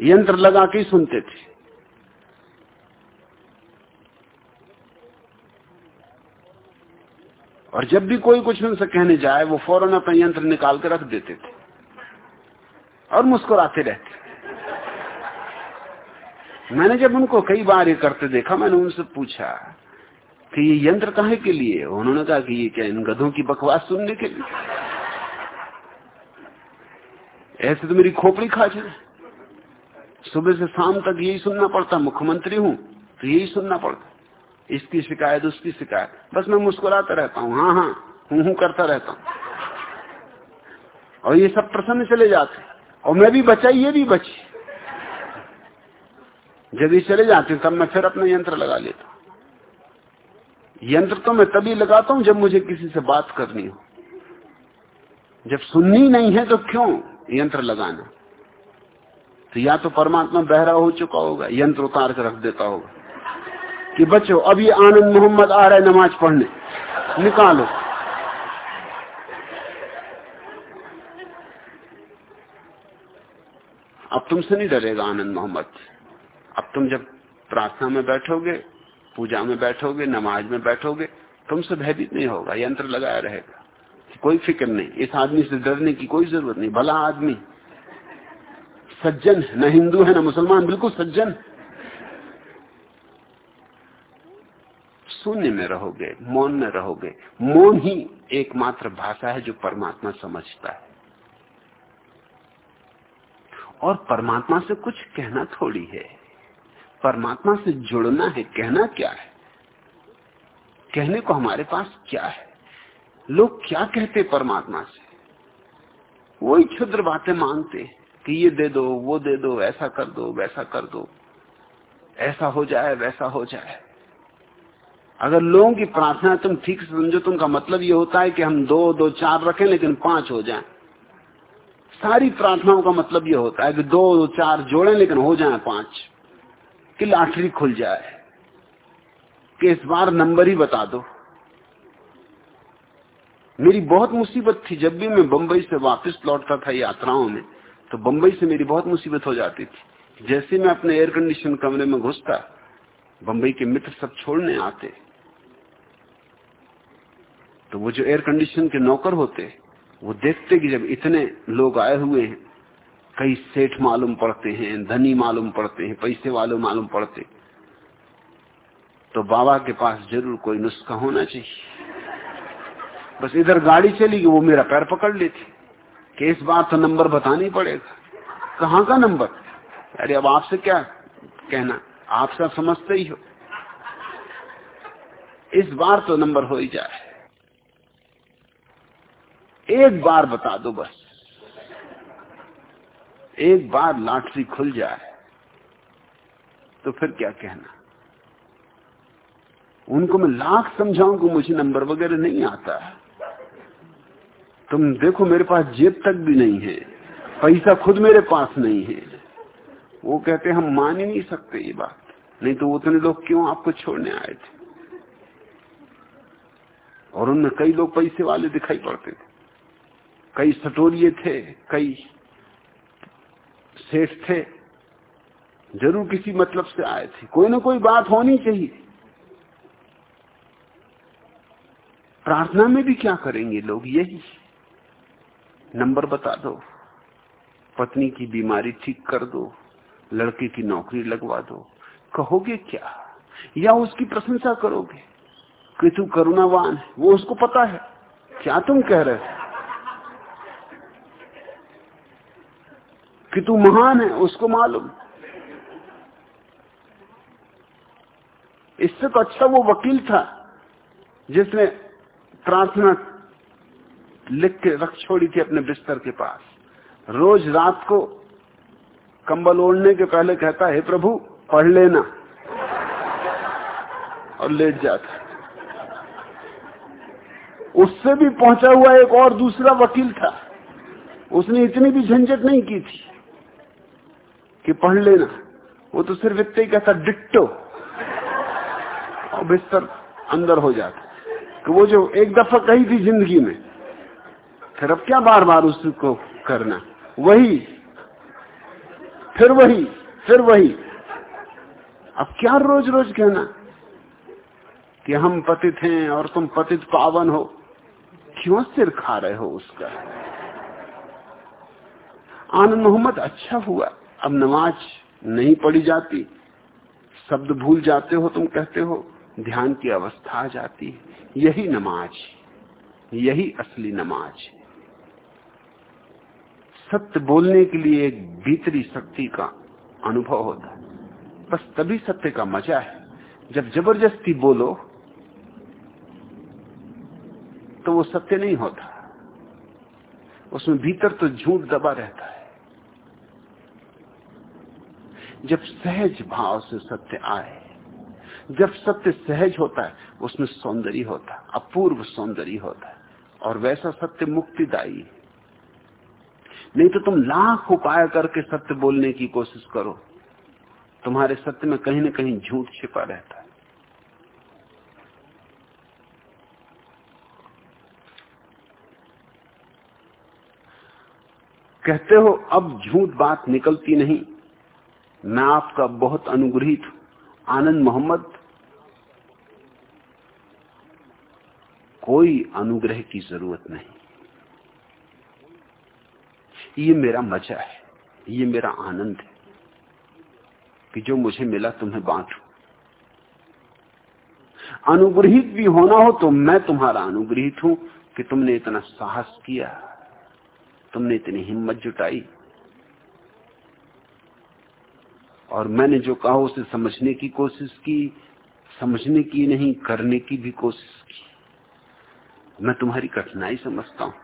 S1: यंत्र लगा के ही सुनते थे। और जब भी कोई कुछ उनसे कहने जाए, वो फ़ौरन अपना यंत्र निकाल के रख देते थे और मुस्कुराते रहते मैंने जब उनको कई बार ये करते देखा, मैंने उनसे पूछा कि ये यंत्र कहे के लिए उन्होंने कहा कि ये क्या इन गधों की बकवास सुनने के लिए? ऐसे तो मेरी खोपड़ी खा जाए। सुबह से शाम तक यही सुनना पड़ता, मुख्यमंत्री हूँ तो यही सुनना पड़ता। इसकी शिकायत, उसकी शिकायत। बस मैं मुस्कुराता रहता हूँ हाँ हाँ हूँ हूँ करता रहता हूँ। और ये सब प्रसन्न चले जाते और मैं भी बचा, ये भी बची। जब ये चले जाते तब मैं फिर अपना यंत्र लगा लेता यंत्र तो मैं तभी लगाता हूँ जब मुझे किसी से बात करनी हो। जब सुननी नहीं है तो क्यों यंत्र लगाना? तो या तो परमात्मा बहरा हो चुका होगा, यंत्र उतार कर रख देता होगा कि बच्चो, अब ये आनंद मोहम्मद आ रहा है नमाज़ पढ़ने। निकालो। अब तुमसे नहीं डरेगा आनंद मोहम्मद। अब तुम जब प्रार्थना में बैठोगे, पूजा में बैठोगे, नमाज़ में बैठोगे, तुमसे भयभीत नहीं होगा, यंत्र लगाया रहेगा। कोई फ़िक्र नहीं। इस आदमी से डरने की कोई ज़रूरत नहीं। भला आदमी सज्जन, न हिंदू है, न मुसलमान, बिल्कुल सज्जन। शून्य में रहोगे, मौन में रहोगे। मौन ही एकमात्र भाषा है जो परमात्मा समझता है। और परमात्मा से कुछ कहना थोड़ी है। परमात्मा से जुड़ना है, कहना क्या है? कहने को हमारे पास क्या है? लोग क्या कहते परमात्मा से? वही क्षुद्र बातें मांगते कि ये दे दो, वो दे दो, ऐसा कर दो, वैसा कर दो। ऐसा हो जाए, वैसा हो जाए। अगर लोगों की प्रार्थना तुम ठीक से समझो तो उनका मतलब ये होता है कि हम दो दो, चार रखें, लेकिन पाँच हो जाएँ। सारी प्रार्थनाओं का मतलब ये होता है कि दो दो, चार जोड़ें, लेकिन हो जाए पाँच। कि लाठरी खुल जाए। कि इस बार नंबर ही बता दो। मेरी बहुत मुसीबत थी जब भी मैं बंबई से वापस लौटता था यात्राओं में। तो बंबई से मेरी बहुत मुसीबत हो जाती थी। जैसे मैं अपने एयर कंडीशन कमरे में घुसता, बंबई के मित्र सब छोड़ने आते। तो वो जो एयर कंडीशन के नौकर होते, वो देखते कि जब इतने लोग आए हुए हैं, कई सेठ मालूम पड़ते हैं, धनी मालूम पड़ते हैं, पैसे वाले मालूम पड़ते। तो बाबा के पास ज़रूर कोई नुस्खा होना चाहिए। बस इधर गाड़ी चली वो मेरा पैर पकड़ लेती। कि इस बार तो नंबर बताना ही पड़ेगा कहाँ का नंबर? अरे अब आपसे क्या कहना? आप सब समझते ही हो। इस बार तो नंबर हो ही जाए। एक बार बता दो बस। एक बार लाटरी खुल जाए तो फिर क्या कहना? उनको मैं लाख समझाऊं कि मुझे नंबर वगैरह नहीं आता तुम देखो मेरे पास जेब तक भी नहीं है, पैसा खुद मेरे पास नहीं है। वो कहते हम मान ही नहीं सकते ये बात। नहीं तो उतने लोग क्यों आपको छोड़ने आए थे? और उनमें कई लोग पैसे वाले दिखाई पड़ते थे। कई सटोरिये थे, कई सेठ थे। ज़रूर किसी मतलब से आए थे। कोई ना कोई बात होनी चाहिए। प्रार्थना में भी क्या करेंगे लोग? यही। नंबर बता दो। पत्नी की बीमारी ठीक कर दो। लड़के की नौकरी लगवा दो। कहोगे क्या? या उसकी प्रशंसा करोगे? कि तू करुणावान है। वो उसको पता है। क्या तुम कह रहे हो? कि तू महान है, उसको मालूम। इससे तो अच्छा वो वकील था, जिसने प्रार्थना लिख के रख छोड़ी थी अपने बिस्तर के पास। रोज रात को कंबल ओढ़ने के पहले कहता, है प्रभु, पढ़ लेना। और लेट जाता। उससे भी पहुँचा हुआ एक और दूसरा वकील था। उसने इतनी भी झंझट नहीं की थी कि पढ़ लेना। वो तो सिर्फ़ इतने ही कहता, डिट्टो। और बिस्तर अंदर हो जाता। कि वो जो एक दफ़ा कही थी ज़िंदगी में फिर अब क्या बार बार उसको करना? वही। फिर वही फिर वही। अब क्या रोज रोज कहना? कि हम पतित हैं और तुम पतित पावन हो। क्यों सिर खा रहे हो उसका? आनंद मोहम्मद अच्छा हुआ। अब नमाज़ नहीं पढ़ी जाती। शब्द भूल जाते हो तुम कहते हो। ध्यान की अवस्था आ जाती है। यही नमाज़। यही असली नमाज़ सत्य बोलने के लिए एक भीतरी शक्ति का अनुभव होता है। बस तभी सत्य का मज़ा है, जब ज़बरदस्ती बोलो तो वो सत्य नहीं होता। उसमें भीतर तो झूठ दबा रहता है। जब सहज भाव से सत्य आए, जब सत्य सहज होता है, उसमें सौंदर्य होता है, अपूर्व सौंदर्य होता है, और वैसा सत्य मुक्तिदायी नहीं तो तुम लाख उपाय करके सत्य बोलने की कोशिश करो। तुम्हारे सत्य में कहीं ना कहीं झूठ छिपा रहता है। कहते हो, अब झूठ बात निकलती नहीं। मैं आपका बहुत अनुग्रहित आनंद मोहम्मद, कोई अनुग्रह की ज़रूरत नहीं। ये मेरा मज़ा है, ये मेरा आनंद है कि जो मुझे मिला तुम्हें बांटू। अनुग्रहित भी होना हो तो मैं तुम्हारा अनुग्रहित हूँ कि तुमने इतना साहस किया, तुमने इतनी हिम्मत जुटाई। और मैंने जो कहा उसे समझने की कोशिश की, समझने की नहीं, करने की भी कोशिश की। मैं तुम्हारी कठिनाई समझता हूँ।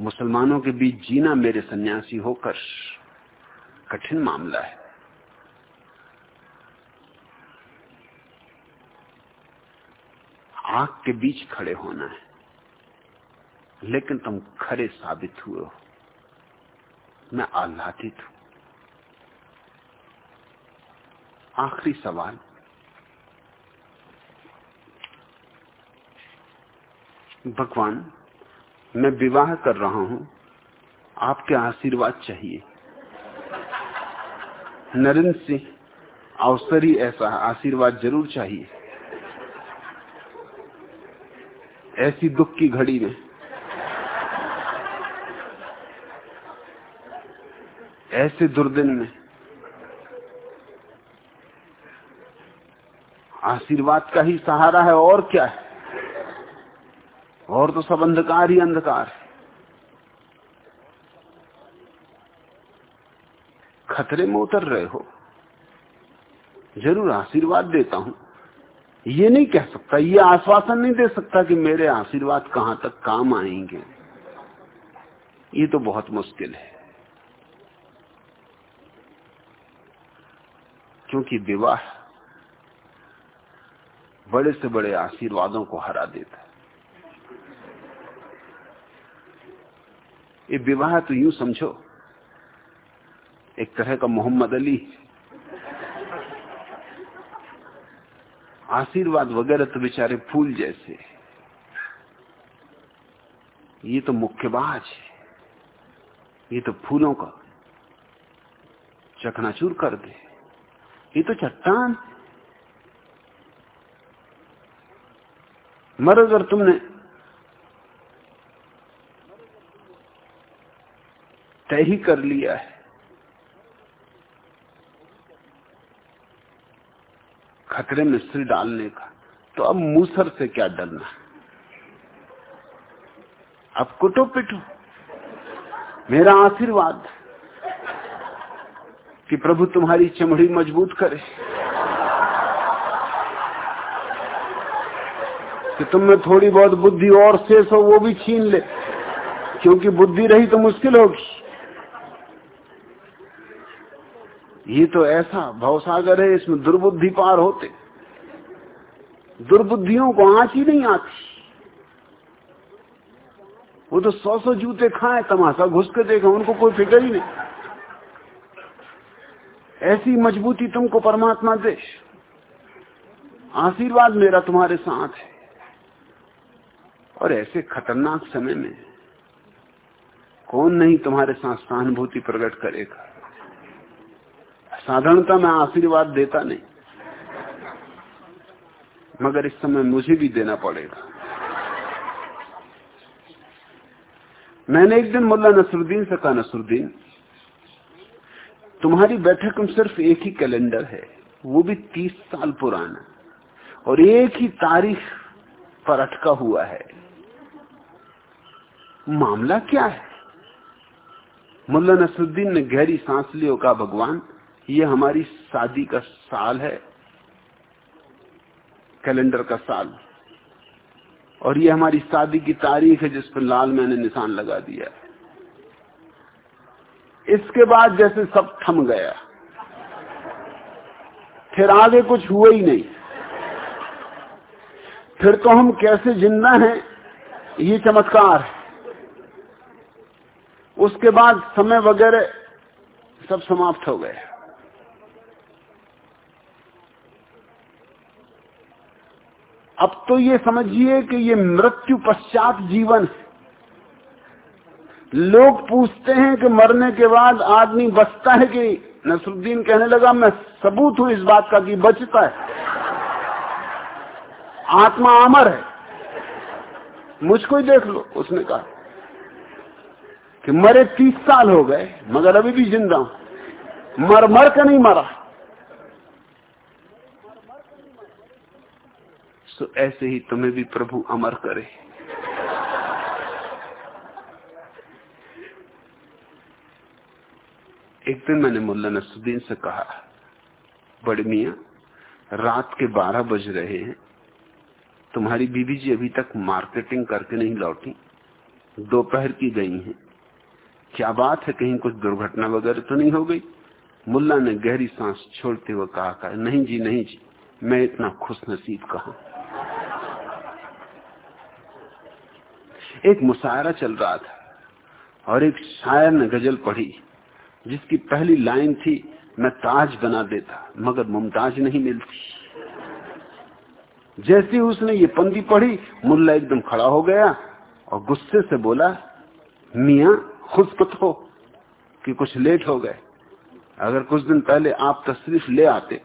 S1: मुसलमानों के बीच जीना मेरे सन्यासी होकर कठिन मामला है। आग के बीच खड़े होना है, लेकिन तुम खड़े साबित हुए हो। मैं आह्लादित हूँ। आखिरी सवाल। भगवान मैं विवाह कर रहा हूँ, आपके आशीर्वाद चाहिए। नरेंद्र सिंह, अवसर ही ऐसा आशीर्वाद ज़रूर चाहिए। ऐसी दुख की घड़ी में ऐसे दुर्दिन में आशीर्वाद का ही सहारा है और क्या है? और तो सब अंधकार ही अंधकार है। खतरे में उतर रहे हो। ज़रूर आशीर्वाद देता हूँ। ये नहीं कह सकता, ये आश्वासन नहीं दे सकता कि मेरे आशीर्वाद कहाँ तक काम आएँगे। ये तो बहुत मुश्किल है। क्योंकि विवाह बड़े से बड़े आशीर्वादों को हरा देता है। ये विवाह तो यूँ समझो। एक तरह का मोहम्मद अली। आशीर्वाद वगैरह तो बेचारे फूल जैसे। ये तो मुख्यबाज है। ये तो फूलों का चकनाचूर कर दे। ये तो चट्टान। मर अगर तुमने तय ही कर लिया है। खतरे में सिर डालने का। तो अब मूसर से क्या डरना अब कुटो पिटो। मेरा आशीर्वाद कि प्रभु तुम्हारी चमड़ी मज़बूत करे। कि तुम में थोड़ी बहुत बुद्धि और शेष हो, वो भी छीन ले। क्योंकि बुद्धि रही तो मुश्किल होगी। ये तो ऐसा भवसागर है, इसमें दुर्बुद्धि पार होते। दुर्बुद्धियों को आँच ही नहीं आती। वो तो सौ सौ जूते खाए, तमाशा घुस के देखा, उनको कोई फ़िक्र ही नहीं। ऐसी मजबूती तुमको परमात्मा दे। आशीर्वाद मेरा तुम्हारे साथ है। और ऐसे खतरनाक समय में कौन नहीं तुम्हारे साथ सहानुभूति प्रकट करेगा? साधारणता मैं आशीर्वाद देता नहीं। मगर इस समय मुझे भी देना पड़ेगा। मैंने एक दिन मुल्ला नसरुद्दीन से कहा, नसरुद्दीन, तुम्हारी बैठक में सिर्फ़ एक ही कैलेंडर है, वो भी तीस साल पुराना, और एक ही तारीख पर अटका हुआ है। मामला क्या है? मुल्ला नसरुद्दीन ने गहरी सांस ली और कहा, भगवान ये हमारी शादी का साल है, कैलेंडर का साल। और ये हमारी शादी की तारीख है जिस पर लाल मैंने निशान लगा दिया इसके बाद जैसे सब थम गया, फिर आगे कुछ हुआ ही नहीं। फिर तो हम कैसे ज़िंदा हैं, ये चमत्कार है। उसके बाद समय वगैरह सब समाप्त हो गए अब तो ये समझिए कि ये मृत्यु पश्चात जीवन है। लोग पूछते हैं कि मरने के बाद आदमी बचता है कि नसरुद्दीन कहने लगा, मैं सबूत हूँ इस बात का कि बचता है। आत्मा अमर है। मुझको ही देख लो, उसने कहा कि मरे तीस साल हो गए, मगर अभी भी ज़िंदा हूँ। मर मर के नहीं मरा। तो ऐसे ही तुम्हें भी प्रभु अमर करे। एक दिन मैंने मुल्ला नसुद्दीन से कहा बड़े मिया रात के बारह बज रहे हैं। तुम्हारी बीबी जी अभी तक मार्केटिंग करके नहीं लौटी। दोपहर की गई हैं। क्या बात है कहीं कुछ दुर्घटना वगैरह तो नहीं हो गई? मुल्ला ने गहरी सांस छोड़ते हुए कहा, कहा नहीं जी नहीं जी मैं इतना खुश नसीब कहा? एक मुशायरा चल रहा था और एक शायर ने गज़ल पढ़ी, जिसकी पहली लाइन थी, मैं ताज बना देता, मगर मुमताज़ नहीं मिलती। जैसी उसने ये पंक्ति पढ़ी, मुल्ला एकदम खड़ा हो गया और गुस्से से बोला, मिया खुद को तो कि कुछ लेट हो गए। अगर कुछ दिन पहले आप तशरीफ़ ले आते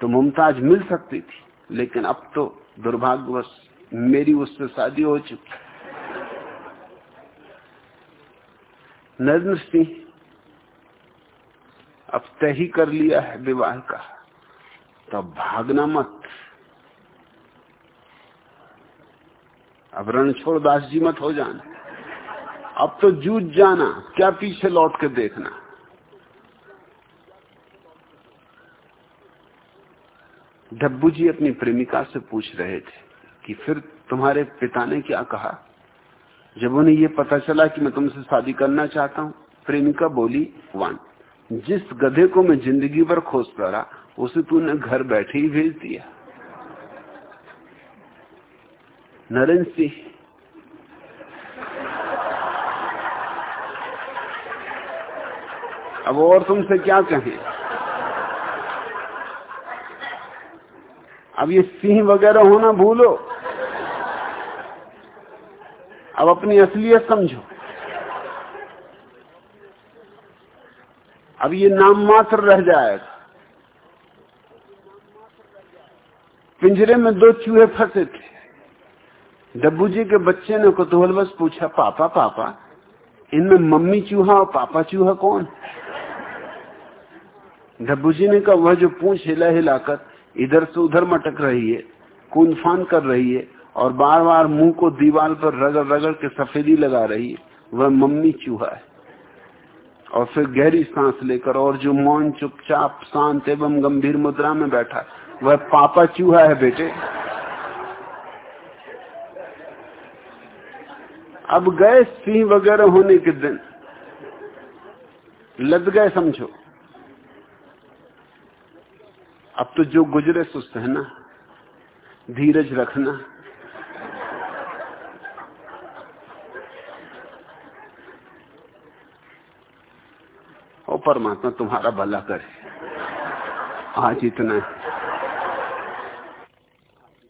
S1: तो मुमताज़ मिल सकती थी, लेकिन अब तो दुर्भाग्यवश मेरी उससे शादी हो चुकी नरेंद्र सिंह अब तय ही कर लिया है विवाह का। तो भागना मत। अब रण छोड़ दास जी मत हो जाना। अब तो जूझ जाना, क्या पीछे लौट के देखना। डब्बू जी अपनी प्रेमिका से पूछ रहे थे कि फिर तुम्हारे पिता ने क्या कहा? जब उन्हें ये पता चला कि मैं तुमसे शादी करना चाहता हूँ, प्रेमिका बोली, वन, जिस गधे को मैं ज़िंदगी भर खोजता रहा, उसे तूने घर बैठे ही भेज दिया। नरेंद्र सिंह। अब और तुमसे क्या कहें? अब ये सिंह वगैरह होना भूलो। अब अपनी असलियत समझो। अब ये नाम मात्र रह जाएगा पिंजरे में दो चूहे फंसे थे। डब्बू जी के बच्चे ने कुतूहल बस पूछा, पापा पापा, इनमें मम्मी चूहा और पापा चूहा कौन? डब्बू जी ने कहा, वह जो पूछ हिला हिलाकर इधर से उधर मटक रही है कूद फान कर रही है और बार बार मुँह को दीवार पर रगड़ रगड़ के सफेदी लगा रही है। वह मम्मी चूहा है। और फिर गहरी सांस लेकर और जो मौन, चुपचाप, शांत एवं गंभीर मुद्रा में बैठा वह पापा चूहा है बेटे। अब गए सिंह वगैरह होने के दिन। लद गए समझो। अब तो जो गुजरे सो सहना धीरज रखना और परमात्मा तुम्हारा भला करे। आज इतना। है